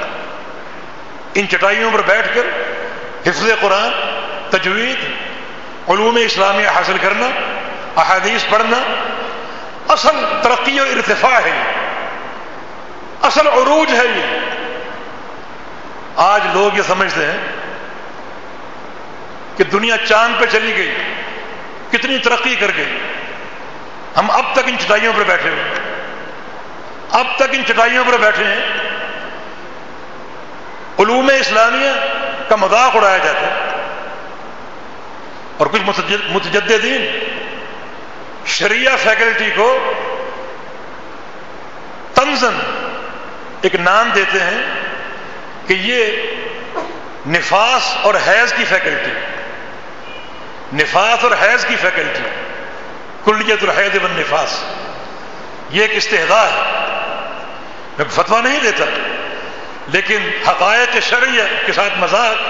ان چٹائیوں پر بیٹھ کر حفظ قرآن، تجوید، علوم اسلامیہ حاصل کرنا، احادیث پڑھنا، اصل ترقی و ارتفاع ہے یہ۔ اصل عروج ہے یہ۔ آج لوگ یہ سمجھتے ہیں کہ دنیا چاند پہ چلی گئی، کتنی ترقی کر گئی۔ ہم اب تک ان چٹائیوں پر بیٹھے ہوئے اب تک ان چٹائیوں پر بیٹھے ہیں۔ علوم اسلامیہ کا مذاق اڑایا جاتا ہے اور کچھ متجدین شریعہ فیکلٹی کو تنزن ایک نام دیتے ہیں کہ یہ نفاس اور حیض کی فیکلٹی نفاس اور حیض کی فیکلٹی کلیت الحید بن نفاس یہ ایک استحدا ہے۔ میں فتوا نہیں دیتا۔ لیکن حقائق شرعیہ کے ساتھ مذاق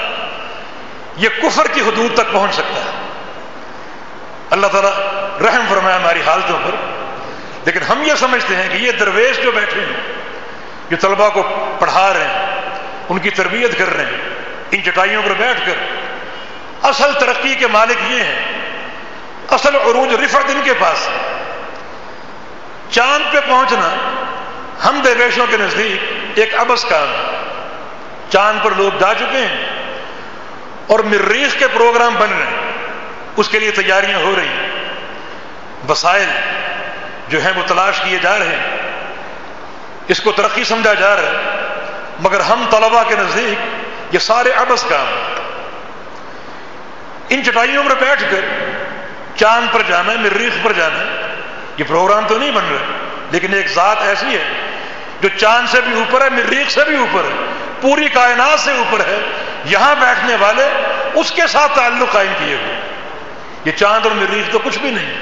یہ کفر کی حدود تک پہنچ سکتا ہے۔ اللہ تعالیٰ رحم فرمایا ہماری حالتوں پر۔ لیکن ہم یہ سمجھتے ہیں کہ یہ درویش جو بیٹھے ہیں، جو طلبا کو پڑھا رہے ہیں، ان کی تربیت کر رہے ہیں، ان چٹائیوں پر بیٹھ کر۔ اصل ترقی کے مالک یہ ہیں، اصل عروج رفت ان کے پاس ہے۔ چاند پہ پہنچنا ہم درویشوں کے نزدیک ایک ابس کام ہے چاند پر لوگ جا چکے ہیں اور مریخ کے پروگرام بن رہے ہیں۔ اس کے لیے تیاریاں ہو رہی ہیں۔ وسائل جو ہیں وہ تلاش کیے جا رہے ہیں۔ اس کو ترقی سمجھا جا رہا ہے۔ مگر ہم طلبا کے نزدیک یہ سارے ابس کام ان چٹائیوں پر بیٹھ کر چاند پر جانا ہے، مریخ پر جانا ہے، یہ پروگرام تو نہیں بن رہے لیکن ایک ذات ایسی ہے جو چاند سے بھی اوپر ہے، مریخ سے بھی اوپر ہے، پوری کائنات سے اوپر ہے، یہاں بیٹھنے والے اس کے ساتھ تعلق قائم کیے ہوئے یہ چاند اور مریخ تو کچھ بھی نہیں۔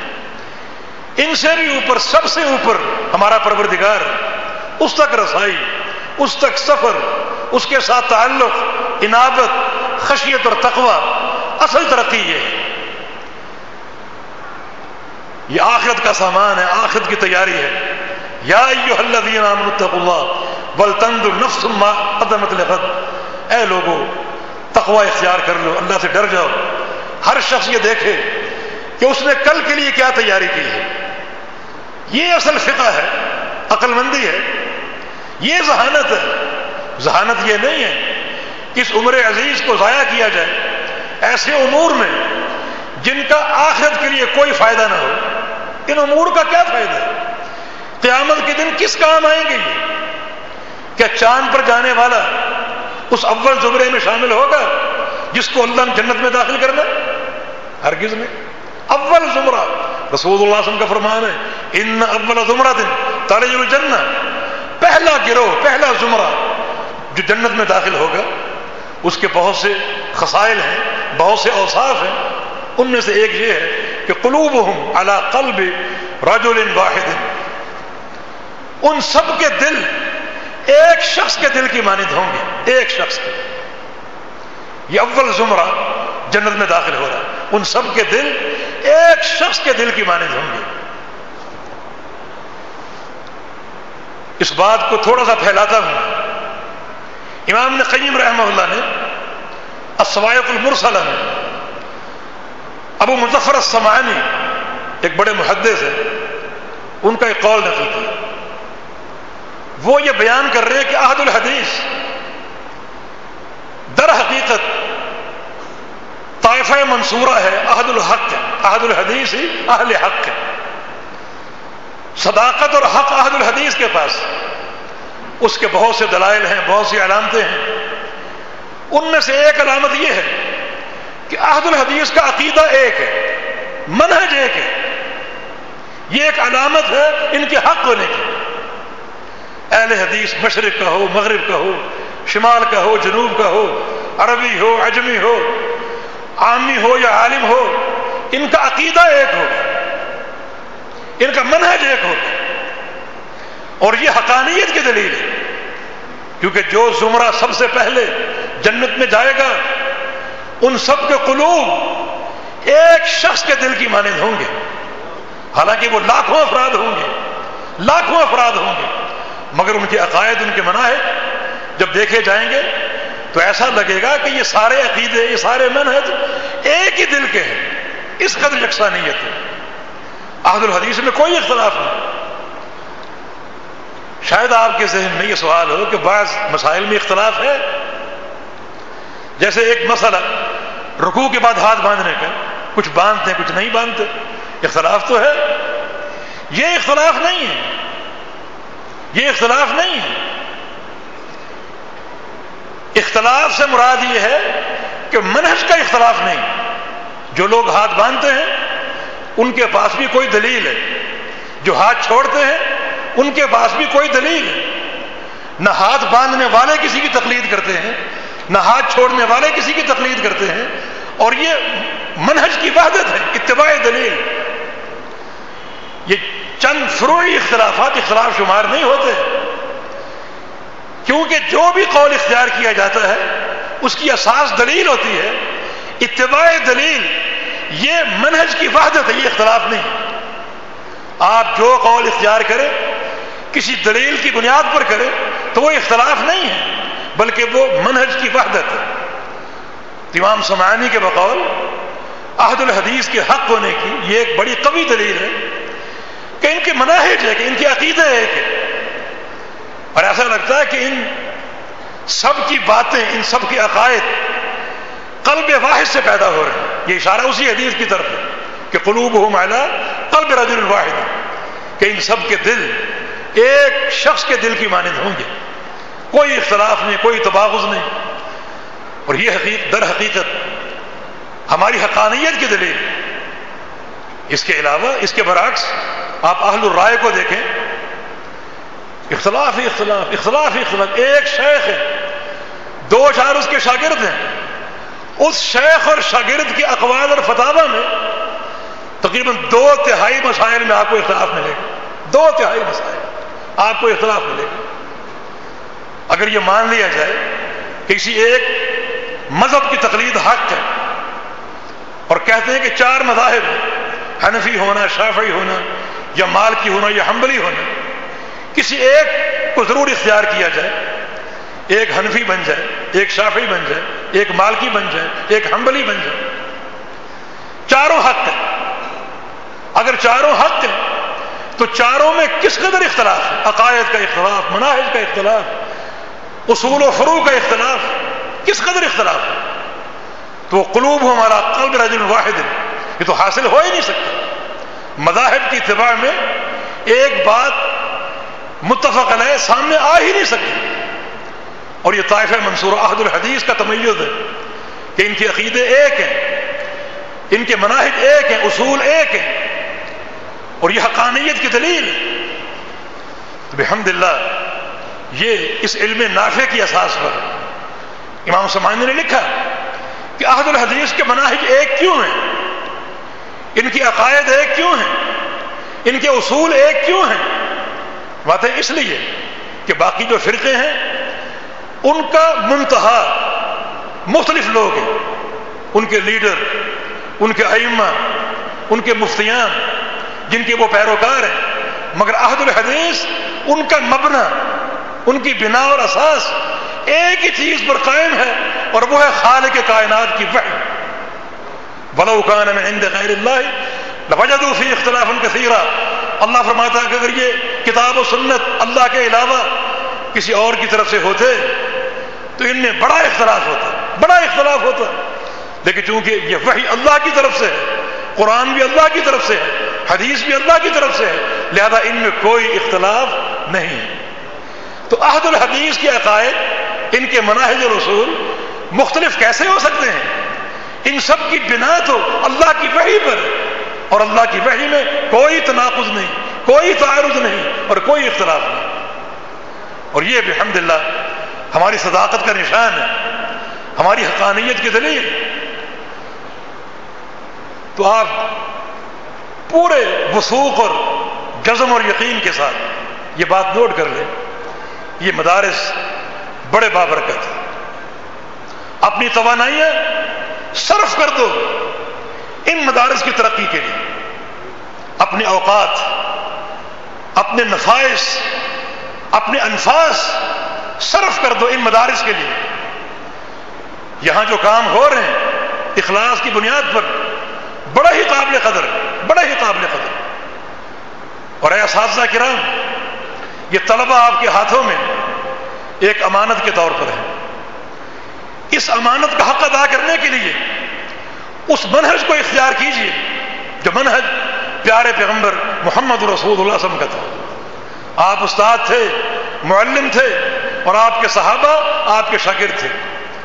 ان سے بھی اوپر، سب سے اوپر ہمارا پروردگار، اس تک رسائی، اس تک سفر، اس کے ساتھ تعلق انابت خشیت اور تقوی، اصل ترقی یہ ہے۔ یہ آخرت کا سامان ہے، آخرت کی تیاری ہے۔ یا اللہ بل تند النفس ما قدمت لغد۔ اے لوگو، تقوی اختیار کر لو، اللہ سے ڈر جاؤ۔ ہر شخص یہ دیکھے کہ اس نے کل کے لیے کیا تیاری کی ہے۔ یہ اصل فقہ ہے عقل مندی ہے۔ یہ ذہانت ہے۔ ذہانت یہ نہیں ہے کہ اس عمر عزیز کو ضائع کیا جائے۔ ایسے امور میں جن کا آخرت کے لیے کوئی فائدہ نہ ہو، ان امور کا کیا فائدہ ہے؟ قیامت کے دن کس کام آئیں گے؟ کیا چاند پر جانے والا اس اول زمرے میں شامل ہوگا جس کو اللہ نے جنت میں داخل کرنا؟ ہرگز میں اول زمرہ. رسول اللہ علیہ وسلم کا فرمان ہے، ان اول زمرہ دن تارج الجنہ. پہلا گروہ، پہلا زمرہ جو جنت میں داخل ہوگا، اس کے بہت سے خسائل ہیں، بہت سے اوصاف ہیں۔ ان میں سے ایک یہ ہے کہ قلوب ہوں اللہ قلب رجل واحد. ان سب کے دل ایک شخص کے دل کی مانند ہوں گے، ایک شخص کے۔ یہ اول زمرہ جنت میں داخل ہو رہا ہے۔ ان سب کے دل ایک شخص کے دل کی مانند ہوں گے۔ اس بات کو تھوڑا سا پھیلاتا ہوں۔ امام نے قیم رحمہ اللہ نے اسوایت المرسلہ میں ابو مظفر السمانی ایک بڑے محدث ہیں، ان کا ایک قول نقل کیا۔ وہ یہ بیان کر رہے ہیں کہ عہد الحدیث در حقیقت طائفہ منصورہ ہے، عہد الحق ہے، عہد الحدیث ہی اہل حق ہے۔ صداقت اور حق عہد الحدیث کے پاس اس کے بہت سے دلائل ہیں، بہت سی علامتیں ہیں۔ ان میں سے ایک علامت یہ ہے کہ عہد الحدیث کا عقیدہ ایک ہے، منہج ایک ہے۔ یہ ایک علامت ہے ان کے حق ہونے کی۔ اہل حدیث مشرق کا ہو، مغرب کا ہو، شمال کا ہو، جنوب کا ہو، عربی ہو اجمی ہو، عامی ہو یا عالم ہو، ان کا عقیدہ ایک ہو، ان کا منہج ایک ہو۔ اور یہ حقانیت کی دلیل ہے، کیونکہ جو زمرہ سب سے پہلے جنت میں جائے گا، ان سب کے قلوب ایک شخص کے دل کی مانند ہوں گے۔ حالانکہ وہ لاکھوں افراد ہوں گے، لاکھوں افراد ہوں گے۔ مگر ان کے عقائد، ان کے مناہج جب دیکھے جائیں گے تو ایسا لگے گا کہ یہ سارے عقیدے، یہ سارے منحج ایک ہی دل کے ہیں۔ اس قدر یکسانیت ہے۔ عہد الحدیث میں کوئی اختلاف نہیں۔ شاید آپ کے ذہن میں یہ سوال ہو کہ بعض مسائل میں اختلاف ہے۔ جیسے ایک مسئلہ، رکوع کے بعد ہاتھ باندھنے کا۔ کچھ باندھتے، کچھ نہیں باندھتے۔ اختلاف تو ہے۔ یہ اختلاف نہیں ہے۔ یہ اختلاف نہیں ہے۔ اختلاف سے مراد یہ ہے کہ منہج کا اختلاف نہیں۔ جو لوگ ہاتھ باندھتے ہیں، ان کے پاس بھی کوئی دلیل ہے۔ جو ہاتھ چھوڑتے ہیں، ان کے پاس بھی کوئی دلیل ہے۔ نہ ہاتھ باندھنے والے کسی کی تقلید کرتے ہیں، نہ ہاتھ چھوڑنے والے کسی کی تقلید کرتے ہیں۔ اور یہ منہج کی وحدت ہے، اتباع دلیل۔ یہ چند فروئی اختلافات اختلاف شمار نہیں ہوتے کیونکہ جو بھی قول اختیار کیا جاتا ہے، اس کی اساس دلیل ہوتی ہے، اتباع دلیل، یہ منہج کی وحدت ہے، یہ اختلاف نہیں۔ آپ جو قول اختیار کریں، کسی دلیل کی بنیاد پر کریں، تو وہ اختلاف نہیں ہے، بلکہ وہ منہج کی وحدت ہے۔ امام سمعانی کے بقول، عہد الحدیث کے حق ہونے کی یہ ایک بڑی قوی دلیل ہے۔ کہ ان کے مناہج ہے کہ ان کے عقیدے ہے کہ اور ایسا لگتا ہے کہ ان سب کی باتیں، ان سب کے عقائد قلب واحد سے پیدا ہو رہے ہیں۔ یہ اشارہ اسی حدیث کی طرف ہے کہ قلوب ہو ملا قلب رجل الواحد کہ ان سب کے دل ایک شخص کے دل کی مانند ہوں گے۔ کوئی اختلاف نہیں، کوئی تباغذ نہیں۔ اور یہ حقیق، در حقیقت ہماری حقانیت کی دلیل اس کے علاوہ اس کے برعکس آپ اہل الرائے کو دیکھیں۔ اختلاف ہی اختلاف اختلاف ہی اختلاف۔ ایک شیخ ہے، دو چار اس کے شاگرد ہیں۔ اس شیخ اور شاگرد کے اقوال اور فتح میں تقریباً دو تہائی مسائل میں آپ کو اختلاف ملے گا۔ دو تہائی مسائل آپ کو اختلاف ملے گا۔ اگر یہ مان لیا جائے کہ کسی ایک مذہب کی تقلید حق ہے اور کہتے ہیں کہ چار مذاہب حنفی ہونا، شافعی ہونا یا مالکی ہونا یا حنبلی ہونا، کسی ایک کو ضرور اختیار کیا جائے، ایک حنفی بن جائے، ایک شافعی بن جائے، ایک مالکی بن جائے، ایک حنبلی بن جائے۔ چاروں حق ہے اگر چاروں حق ہے تو چاروں میں کس قدر اختلاف ہے؟ عقائد کا اختلاف، مناہج کا اختلاف، اصول و فرو کا اختلاف، کس قدر اختلاف ہے؟ تو وہ قلوب ہمارا قلب رجل واحد یہ تو حاصل ہو ہی نہیں سکتا۔ مذاہب کی اتباع میں ایک بات متفق علیہ سامنے آ ہی نہیں سکتی اور یہ طائف منصور عہد الحدیث کا تمیز ہے کہ ان کے عقیدے ایک ہیں، ان کے مناہج ایک ہیں، اصول ایک ہیں۔ اور یہ حقانیت کی دلیل تو بحمد اللہ یہ اس علم نافع کی اساس پر امام سمانی نے لکھا کہ عہد الحدیث کے مناہج ایک کیوں ہیں؟ ان کی عقائد ایک کیوں ہیں؟ ان کے اصول ایک کیوں ہیں؟ بات ہے اس لیے کہ باقی جو فرقے ہیں، ان کا منتہا مختلف لوگ ہیں۔ ان کے لیڈر، ان کے ائمہ، ان کے مفتیان، جن کے وہ پیروکار ہیں۔ مگر عہد الحدیث، ان کا مبنا، ان کی بنا اور اساس ایک ہی چیز پر قائم ہے اور وہ ہے خالق کائنات کی وحی۔ بلو کان میں عند غیر اللہ لوجدوا فی اختلاف کثیرہ اللہ فرماتا ہے کہ اگر یہ کتاب و سنت اللہ کے علاوہ کسی اور کی طرف سے ہوتے تو ان میں بڑا اختلاف ہوتا، بڑا اختلاف ہوتا۔ لیکن چونکہ یہ وحی اللہ کی طرف سے ہے، قرآن بھی اللہ کی طرف سے ہے، حدیث بھی اللہ کی طرف سے ہے، لہذا ان میں کوئی اختلاف نہیں۔ تو عہد الحدیث کے عقائد، ان کے مناہج رسول مختلف کیسے ہو سکتے ہیں؟ ان سب کی بنا تو اللہ کی وحی پر اور اللہ کی وحی میں کوئی تناقض نہیں، کوئی تعارض نہیں اور کوئی اختلاف نہیں۔ اور یہ بحمد اللہ ہماری صداقت کا نشان ہے، ہماری حقانیت کی دلیل تو آپ پورے وسوخ اور جزم اور یقین کے ساتھ یہ بات نوٹ کر لیں۔ یہ مدارس بڑے بابرکت ہیں۔ اپنی توانائیاں صرف کر دو ان مدارس کی ترقی کے لیے۔ اپنے اوقات، اپنے نفائش اپنے انفاس صرف کر دو ان مدارس کے لیے۔ یہاں جو کام ہو رہے ہیں، اخلاص کی بنیاد پر بڑا ہی قابل قدر بڑا ہی قابل قدر۔ اور اے اساتذہ کرام، یہ طلبہ آپ کے ہاتھوں میں ایک امانت کے طور پر ہے۔ اس امانت کا حق ادا کرنے کے لیے اس منہج کو اختیار کیجیے جو منہج پیارے پیغمبر محمد رسول اللہ وسلم کا تھا۔ آپ استاد تھے، معلم تھے اور آپ کے صحابہ، آپ کے شاگرد تھے۔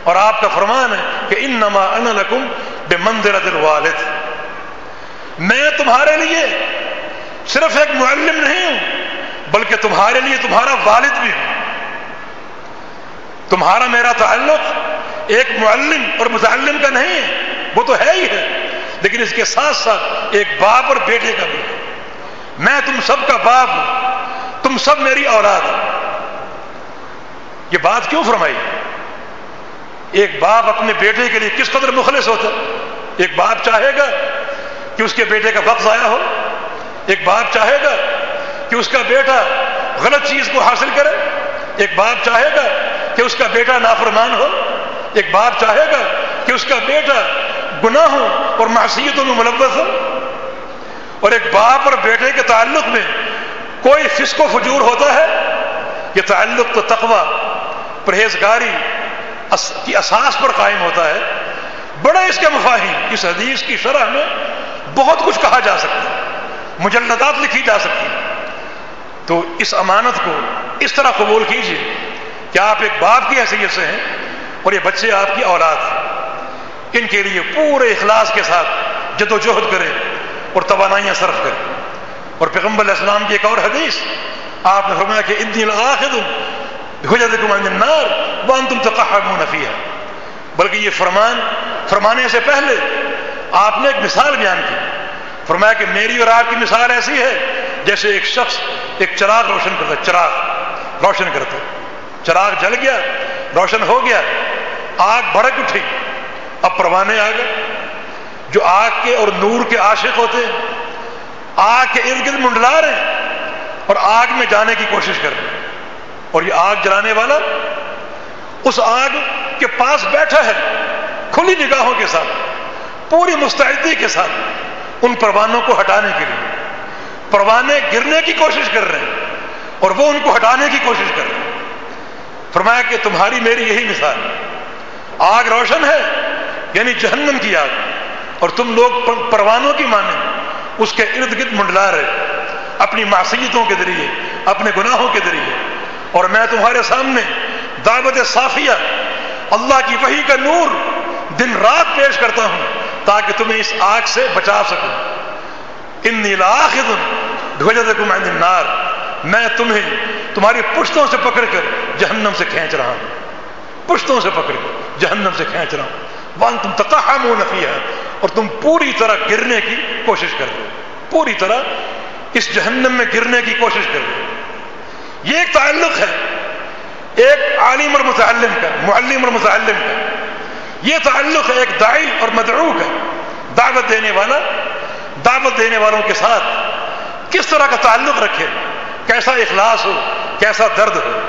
اور آپ کا فرمان ہے کہ ان نما ان لکم بے مندر والد میں تمہارے لیے صرف ایک معلم نہیں ہوں، بلکہ تمہارے لیے تمہارا والد بھی ہوں۔ تمہارا میرا تعلق ایک معلم اور متعلم کا نہیں ہے، وہ تو ہے ہی ہے۔ لیکن اس کے ساتھ ساتھ ایک باپ اور بیٹے کا بھی ہے۔ میں تم سب کا باپ ہوں، تم سب میری اولاد یہ بات کیوں فرمائی؟ ایک باپ اپنے بیٹے کے لیے کس قدر مخلص ہوتا؟ ایک باپ چاہے گا کہ اس کے بیٹے کا وقت ضائع ہو۔ ایک باپ چاہے گا کہ اس کا بیٹا غلط چیز کو حاصل کرے۔ ایک باپ چاہے گا کہ اس کا بیٹا نافرمان ہو۔ ایک باپ چاہے گا کہ اس کا بیٹا گناہوں اور معصیتوں میں ملوث ہو۔ اور ایک باپ اور بیٹے کے تعلق میں کوئی فسق و فجور ہوتا ہے؟ یہ تعلق تو تقوی، پرہیزگاری کی اساس پر قائم ہوتا ہے۔ بڑا اس کے مفاہیم، اس حدیث کی شرح میں بہت کچھ کہا جا سکتا ہے، مجلدات لکھی جا سکتی تو اس امانت کو اس طرح قبول کیجیے کہ آپ ایک باپ کی حیثیت سے ہیں اور یہ بچے آپ کی اولاد ان کے لیے پورے اخلاص کے ساتھ جد و جہد کریں اور توانائیاں صرف کریں اور پیغمبر علیہ السلام کی ایک اور حدیث، آپ نے فرمایا کہ النار وانتم تقحمون فيها بلکہ یہ فرمان، فرمانے سے پہلے آپ نے ایک مثال بیان کی۔ فرمایا کہ میری اور آپ کی مثال ایسی ہے جیسے ایک شخص ایک چراغ روشن کرتا، چراغ روشن کرتا۔ چراغ جل گیا، روشن ہو گیا آگ بھڑک اٹھی۔ اب پروانے آ گئے۔ جو آگ کے اور نور کے عاشق ہوتے ہیں، آگ کے ارد گرد منڈلا رہے ہیں اور آگ میں جانے کی کوشش کر رہے ہیں۔ اور یہ آگ جلانے والا اس آگ کے پاس بیٹھا ہے، کھلی نگاہوں کے ساتھ، پوری مستعدی کے ساتھ، ان پروانوں کو ہٹانے کے لیے۔ پروانے گرنے کی کوشش کر رہے ہیں اور وہ ان کو ہٹانے کی کوشش کر رہے ہیں۔ فرمایا کہ تمہاری میری یہی مثال ہے۔ آگ روشن ہے یعنی جہنم کی آگ۔ اور تم لوگ پروانوں کی مانیں اس کے ارد گرد منڈلا رہے۔ اپنی معصیتوں کے ذریعے، اپنے گناہوں کے ذریعے۔ اور میں تمہارے سامنے دعوت صافیہ، اللہ کی وحی کا نور دن رات پیش کرتا ہوں، تاکہ تمہیں اس آگ سے بچا سکوں۔ ان نار میں تمہیں تمہاری پشتوں سے پکڑ کر جہنم سے کھینچ رہا ہوں۔ پشتوں سے پکڑ کر۔ جہنم سے کھینچ رہا ہوں۔ وان تم تقاہم نفی ہے اور تم پوری طرح گرنے کی کوشش کر رہے ہو۔ پوری طرح اس جہنم میں گرنے کی کوشش کر رہے ہو۔ یہ ایک تعلق ہے۔ ایک عالم اور متعلم کا، معلم اور متعلم کا۔ یہ تعلق ہے، ایک دائل اور مدعو کا۔ دعوت دینے والا، دعوت دینے والوں کے ساتھ کس طرح کا تعلق رکھے؟ کیسا اخلاص ہو؟ کیسا درد ہو؟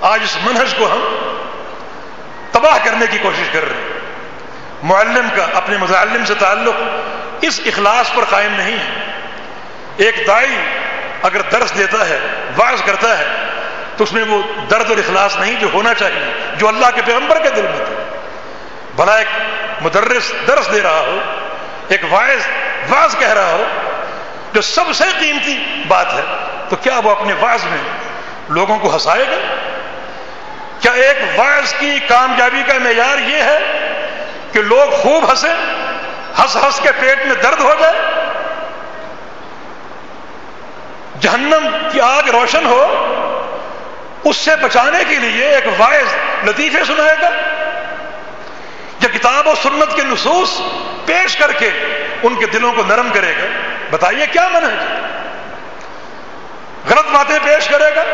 آج اس منہج کو ہم تباہ کرنے کی کوشش کر رہے ہیں۔ معلم کا، اپنے متعلم سے تعلق اس اخلاص پر قائم نہیں ہے۔ ایک دائی اگر درس دیتا ہے واضح کرتا ہے، تو اس میں وہ درد اور اخلاص نہیں جو ہونا چاہیے، جو اللہ کے پیغمبر کے دل میں تھا۔ بھلا ایک مدرس درس دے رہا ہو، ایک واعظ واضح کہہ رہا ہو، جو سب سے قیمتی بات ہے، تو کیا وہ اپنے واضح میں لوگوں کو ہنسائے گا؟ کیا ایک واعظ کی کامیابی کا معیار یہ ہے کہ لوگ خوب ہنسیں، ہنس ہنس کے پیٹ میں درد ہو جائے؟ جہنم کی آگ روشن ہو، اس سے بچانے کے لیے ایک واعظ لطیفے سنائے گا، یا کتاب و سنت کے نصوص پیش کر کے ان کے دلوں کو نرم کرے گا؟ بتائیے کیا من ہے؟ غلط باتیں پیش کرے گا؟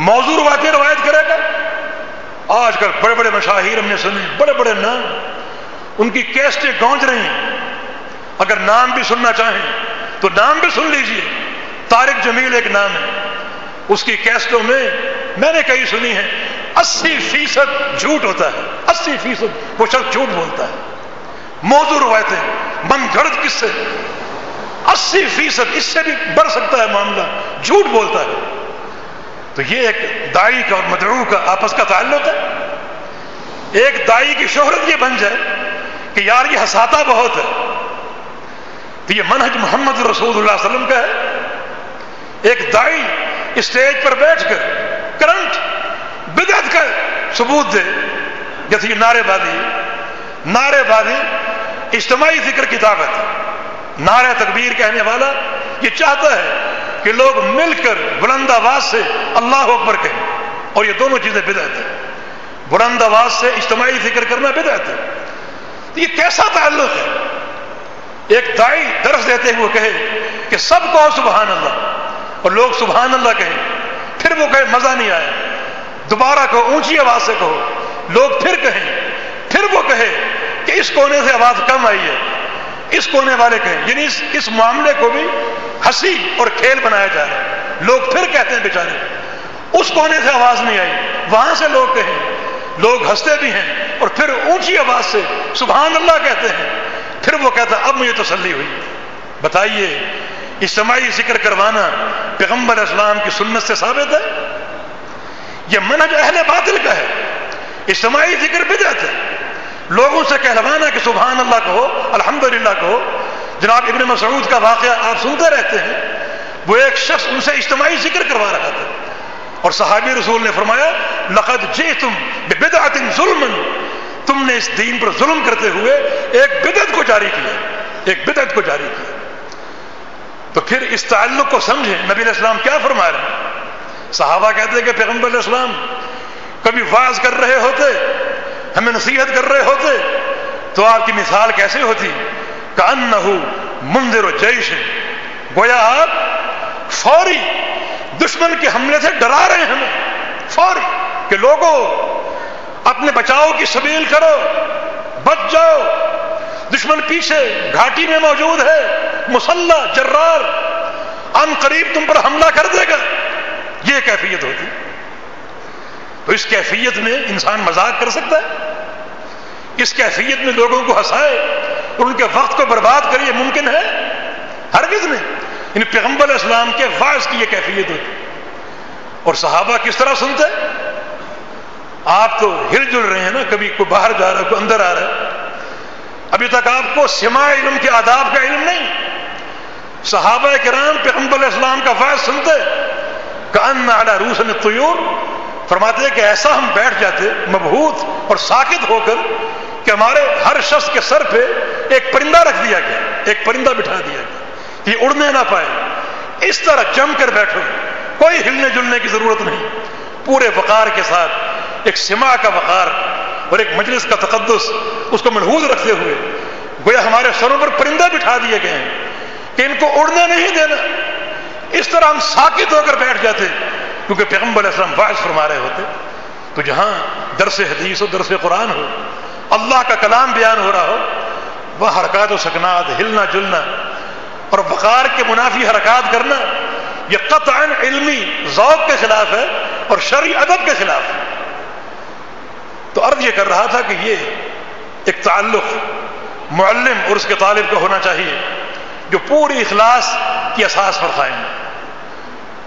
موضوع باتیں روایت کرے گا آج کل بڑے بڑے مشاہیر ہم نے سنے، بڑے بڑے نام۔ ان کی کیسٹیں گونج رہی ہیں۔ اگر نام بھی سننا چاہیں تو نام بھی سن لیجیے۔ طارق جمیل ایک نام ہے۔ اس کی کیسٹوں میں میں نے کئی سنی ہے اسی فیصد جھوٹ ہوتا ہے۔ اسی فیصد وہ شخص جھوٹ بولتا ہے۔ موضوع روایتیں، من گھڑت کس سے؟ اسی فیصد اس سے بھی بڑھ سکتا ہے معاملہ۔ جھوٹ بولتا ہے۔ تو یہ ایک دائی کا اور مدعو کا آپس کا تعلق ہے۔ ایک دائی کی شہرت یہ بن جائے کہ یار یہ ہساتا بہت ہے۔ تو یہ منہج محمد رسول اللہ علیہ وسلم کا ہے۔ ایک دائی اسٹیج پر بیٹھ کر کرنٹ، بدعت کا ثبوت دے۔ جیسے یہ نعرے بازی نعرے بازی اجتماعی ذکر کی طاقت نعرہ تکبیر کہنے والا یہ چاہتا ہے کہ لوگ مل کر بلند آواز سے اللہ اکبر کہیں۔ اور یہ دونوں چیزیں بدعت ہیں۔ بلند آواز سے اجتماعی ذکر کرنا بدعت ہے۔ تو یہ کیسا تعلق ہے؟ ایک دائی درس دیتے ہوئے کہے کہ سب کو سبحان اللہ۔ اور لوگ سبحان اللہ کہیں۔ پھر وہ کہے مزہ نہیں آیا۔ دوبارہ کہو، اونچی آواز سے کہو۔ لوگ پھر کہیں۔ پھر وہ کہے کہ اس کونے سے آواز کم آئی ہے۔ اس کونے والے کہیں یعنی اس اس معاملے کو بھی ہنسی اور کھیل بنایا جا رہا ہے۔ لوگ پھر کہتے ہیں بیچارے، اس کونے سے آواز نہیں آئی، وہاں سے لوگ کہیں لوگ ہنستے بھی ہیں اور پھر اونچی آواز سے سبحان اللہ کہتے ہیں۔ پھر وہ کہتا، اب مجھے تسلی ہوئی۔ بتائیے، اجتماعی ذکر کروانا پیغمبر اسلام کی سنت سے ثابت ہے؟ یہ منج اہل باطل کا ہے۔ اجتماعی ذکر بدعت ہے۔ لوگوں سے کہلوانا کہ سبحان اللہ کہو الحمد للہ کہو۔ جناب ابن مسعود کا واقعہ آپ سنتے رہتے ہیں۔ وہ ایک شخص ان سے اجتماعی ذکر کروا رہا تھا۔ اور صحابی رسول نے فرمایا، لقد جی تم ظلم تم نے اس دین پر ظلم کرتے ہوئے ایک بدعت کو جاری کیا۔ ایک بدعت کو جاری کیا۔ تو پھر اس تعلق کو سمجھیں، نبی علیہ السلام کیا فرما رہے ہیں؟ صحابہ کہتے ہیں کہ پیغمبر علیہ السلام کبھی واز کر رہے ہوتے ہمیں نصیحت کر رہے ہوتے تو آپ کی مثال کیسے ہوتی؟ کان نہ مندر و جیش، گویا آپ فوری دشمن کے حملے سے ڈرا رہے ہیں ہمیں، فوری کہ لوگوں، اپنے بچاؤ کی سبیل کرو، بچ جاؤ، دشمن پیچھے گھاٹی میں موجود ہے، مسلح، جرار ان قریب تم پر حملہ کر دے گا، یہ کیفیت ہوتی۔ تو اس کیفیت میں انسان مذاق کر سکتا ہے؟ اس کیفیت میں لوگوں کو ہنسائے اور ان کے وقت کو برباد کرے یہ ممکن ہے؟ ہرگز نہیں۔ یعنی پیغمبر اسلام کے واعظ کی یہ کیفیت ہوتی اور صحابہ کس طرح سنتے آپ تو ہل جل رہے ہیں نا، کبھی کوئی باہر جا رہا ہے، کوئی اندر آ رہا ہے۔ ابھی تک آپ کو سما علم کے آداب کا علم نہیں۔ صحابہ کرام پیغمبر اسلام کا فائز سنتے کان اعلیٰ روس نے طیور فرماتے کہ ایسا ہم بیٹھ جاتے، مبہوت اور ساکت ہو کر کہ ہمارے ہر شخص کے سر پہ ایک پرندہ رکھ دیا گیا، ایک پرندہ بٹھا دیا گیا۔ یہ اڑنے نہ پائے۔ اس طرح جم کر بیٹھو۔ کوئی ہلنے جلنے کی ضرورت نہیں۔ پورے وقار کے ساتھ ایک سما کا وقار اور ایک مجلس کا تقدس اس کو محفوظ رکھتے ہوئے گویا ہمارے سروں پر پرندہ بٹھا دیے گئے ہیں کہ ان کو اڑنے نہیں دینا۔ اس طرح ہم ساکت ہو کر بیٹھ جاتے۔ کیونکہ پیغمبر علیہ السلام باعث فرما رہے ہوتے، تو جہاں درس حدیث ہو درس قرآن ہو، اللہ کا کلام بیان ہو رہا ہو، وہ حرکات و سکنات، ہلنا جلنا اور وقار کے منافی حرکات کرنا، یہ قطعا علمی ذوق کے خلاف ہے اور شرعی ادب کے خلاف ہے۔ تو عرض یہ کر رہا تھا کہ یہ ایک تعلق معلم اور اس کے طالب کا ہونا چاہیے، جو پوری اخلاص کی اساس پر قائم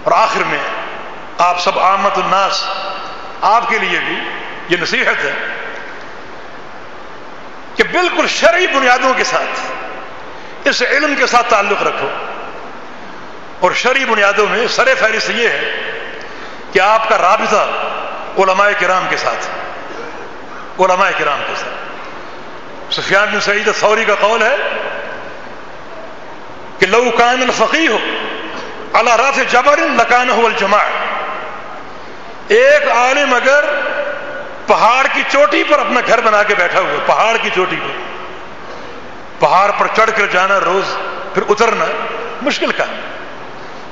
اور آخر میں آپ سب آمد الناس، آپ کے لیے بھی یہ نصیحت ہے کہ بالکل شرعی بنیادوں کے ساتھ اس علم کے ساتھ تعلق رکھو۔ اور شرعی بنیادوں میں سر فہرست یہ ہے کہ آپ کا رابطہ علماء کرام کے ساتھ، علماء کرام کے ساتھ۔ سفیان بن سعید سوری کا قول ہے کہ لو کان الفقی ہو اللہ راف جبر لکان ہو الجماع۔ ایک عالم اگر پہاڑ کی چوٹی پر اپنا گھر بنا کے بیٹھا ہوا، پہاڑ کی چوٹی پر۔ پہاڑ پر چڑھ کر جانا روز، پھر اترنا مشکل کا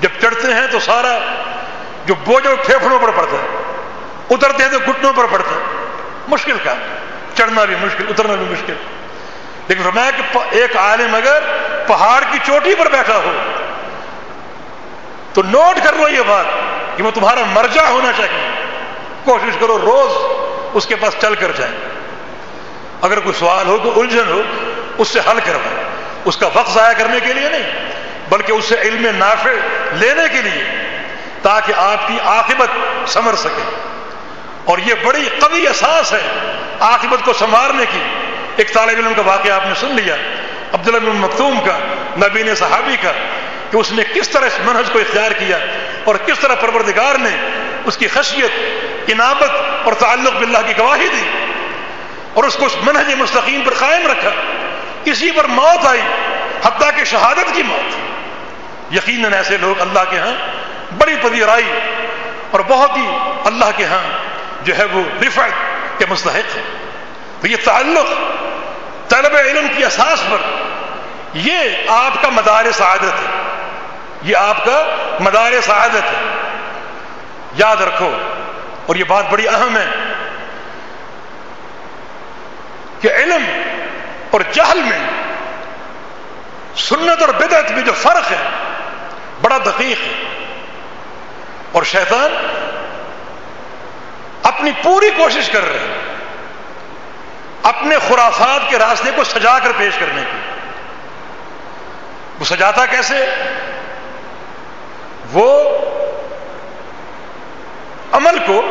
جب چڑھتے ہیں تو سارا جو بوجھ پھیپڑوں پر پڑتا ہے، اترتے ہیں تو گھٹنوں پر پڑتا ہے۔ مشکل کا چڑھنا بھی مشکل، اترنا بھی مشکل۔ لیکن فرمایا کہ ایک عالم اگر پہاڑ کی چوٹی پر بیٹھا ہو۔ تو نوٹ کر لو یہ بات۔ کہ وہ تمہارا مرجع ہونا چاہیے۔ کوشش کرو روز اس کے پاس چل کر جائیں۔ اگر کوئی سوال ہو کوئی الجھن ہو، اس سے حل کروائیں۔ اس کا وقت ضائع کرنے کے لیے نہیں، بلکہ اس سے علم نافع لینے کے لیے، تاکہ آپ کی عاقبت سمر سکے۔ اور یہ بڑی قوی احساس ہے عاقبت کو سنوارنے کی۔ ایک طالب علم کا واقعہ آپ نے سن لیا، عبداللہ بن مختوم کا نبین صحابی کا، کہ اس نے کس طرح اس منہج کو اختیار کیا۔ اور کس طرح پروردگار نے اس کی خشیت، انابت اور تعلق باللہ کی گواہی دی اور اس کو اس منہج مستقیم پر قائم رکھا۔ کسی پر موت آئی، حتیٰ کہ شہادت کی موت۔ یقیناً ایسے لوگ اللہ کے ہاں بڑی پذیرائی اور بہت ہی اللہ کے ہاں جو ہے وہ رفعت کے مستحق ہے تو یہ تعلق طلب علم کی اساس پر یہ آپ کا مدار سعادت ہے۔ یہ آپ کا مدار سعادت ہے۔ یاد رکھو، اور یہ بات بڑی اہم ہے کہ علم اور جہل میں سنت اور بدعت میں جو فرق ہے، بڑا دقیق ہے۔ اور شیطان اپنی پوری کوشش کر رہے ہیں، اپنے خرافات کے راستے کو سجا کر پیش کرنے کی۔ وہ سجاتا کیسے؟ وہ عمل کو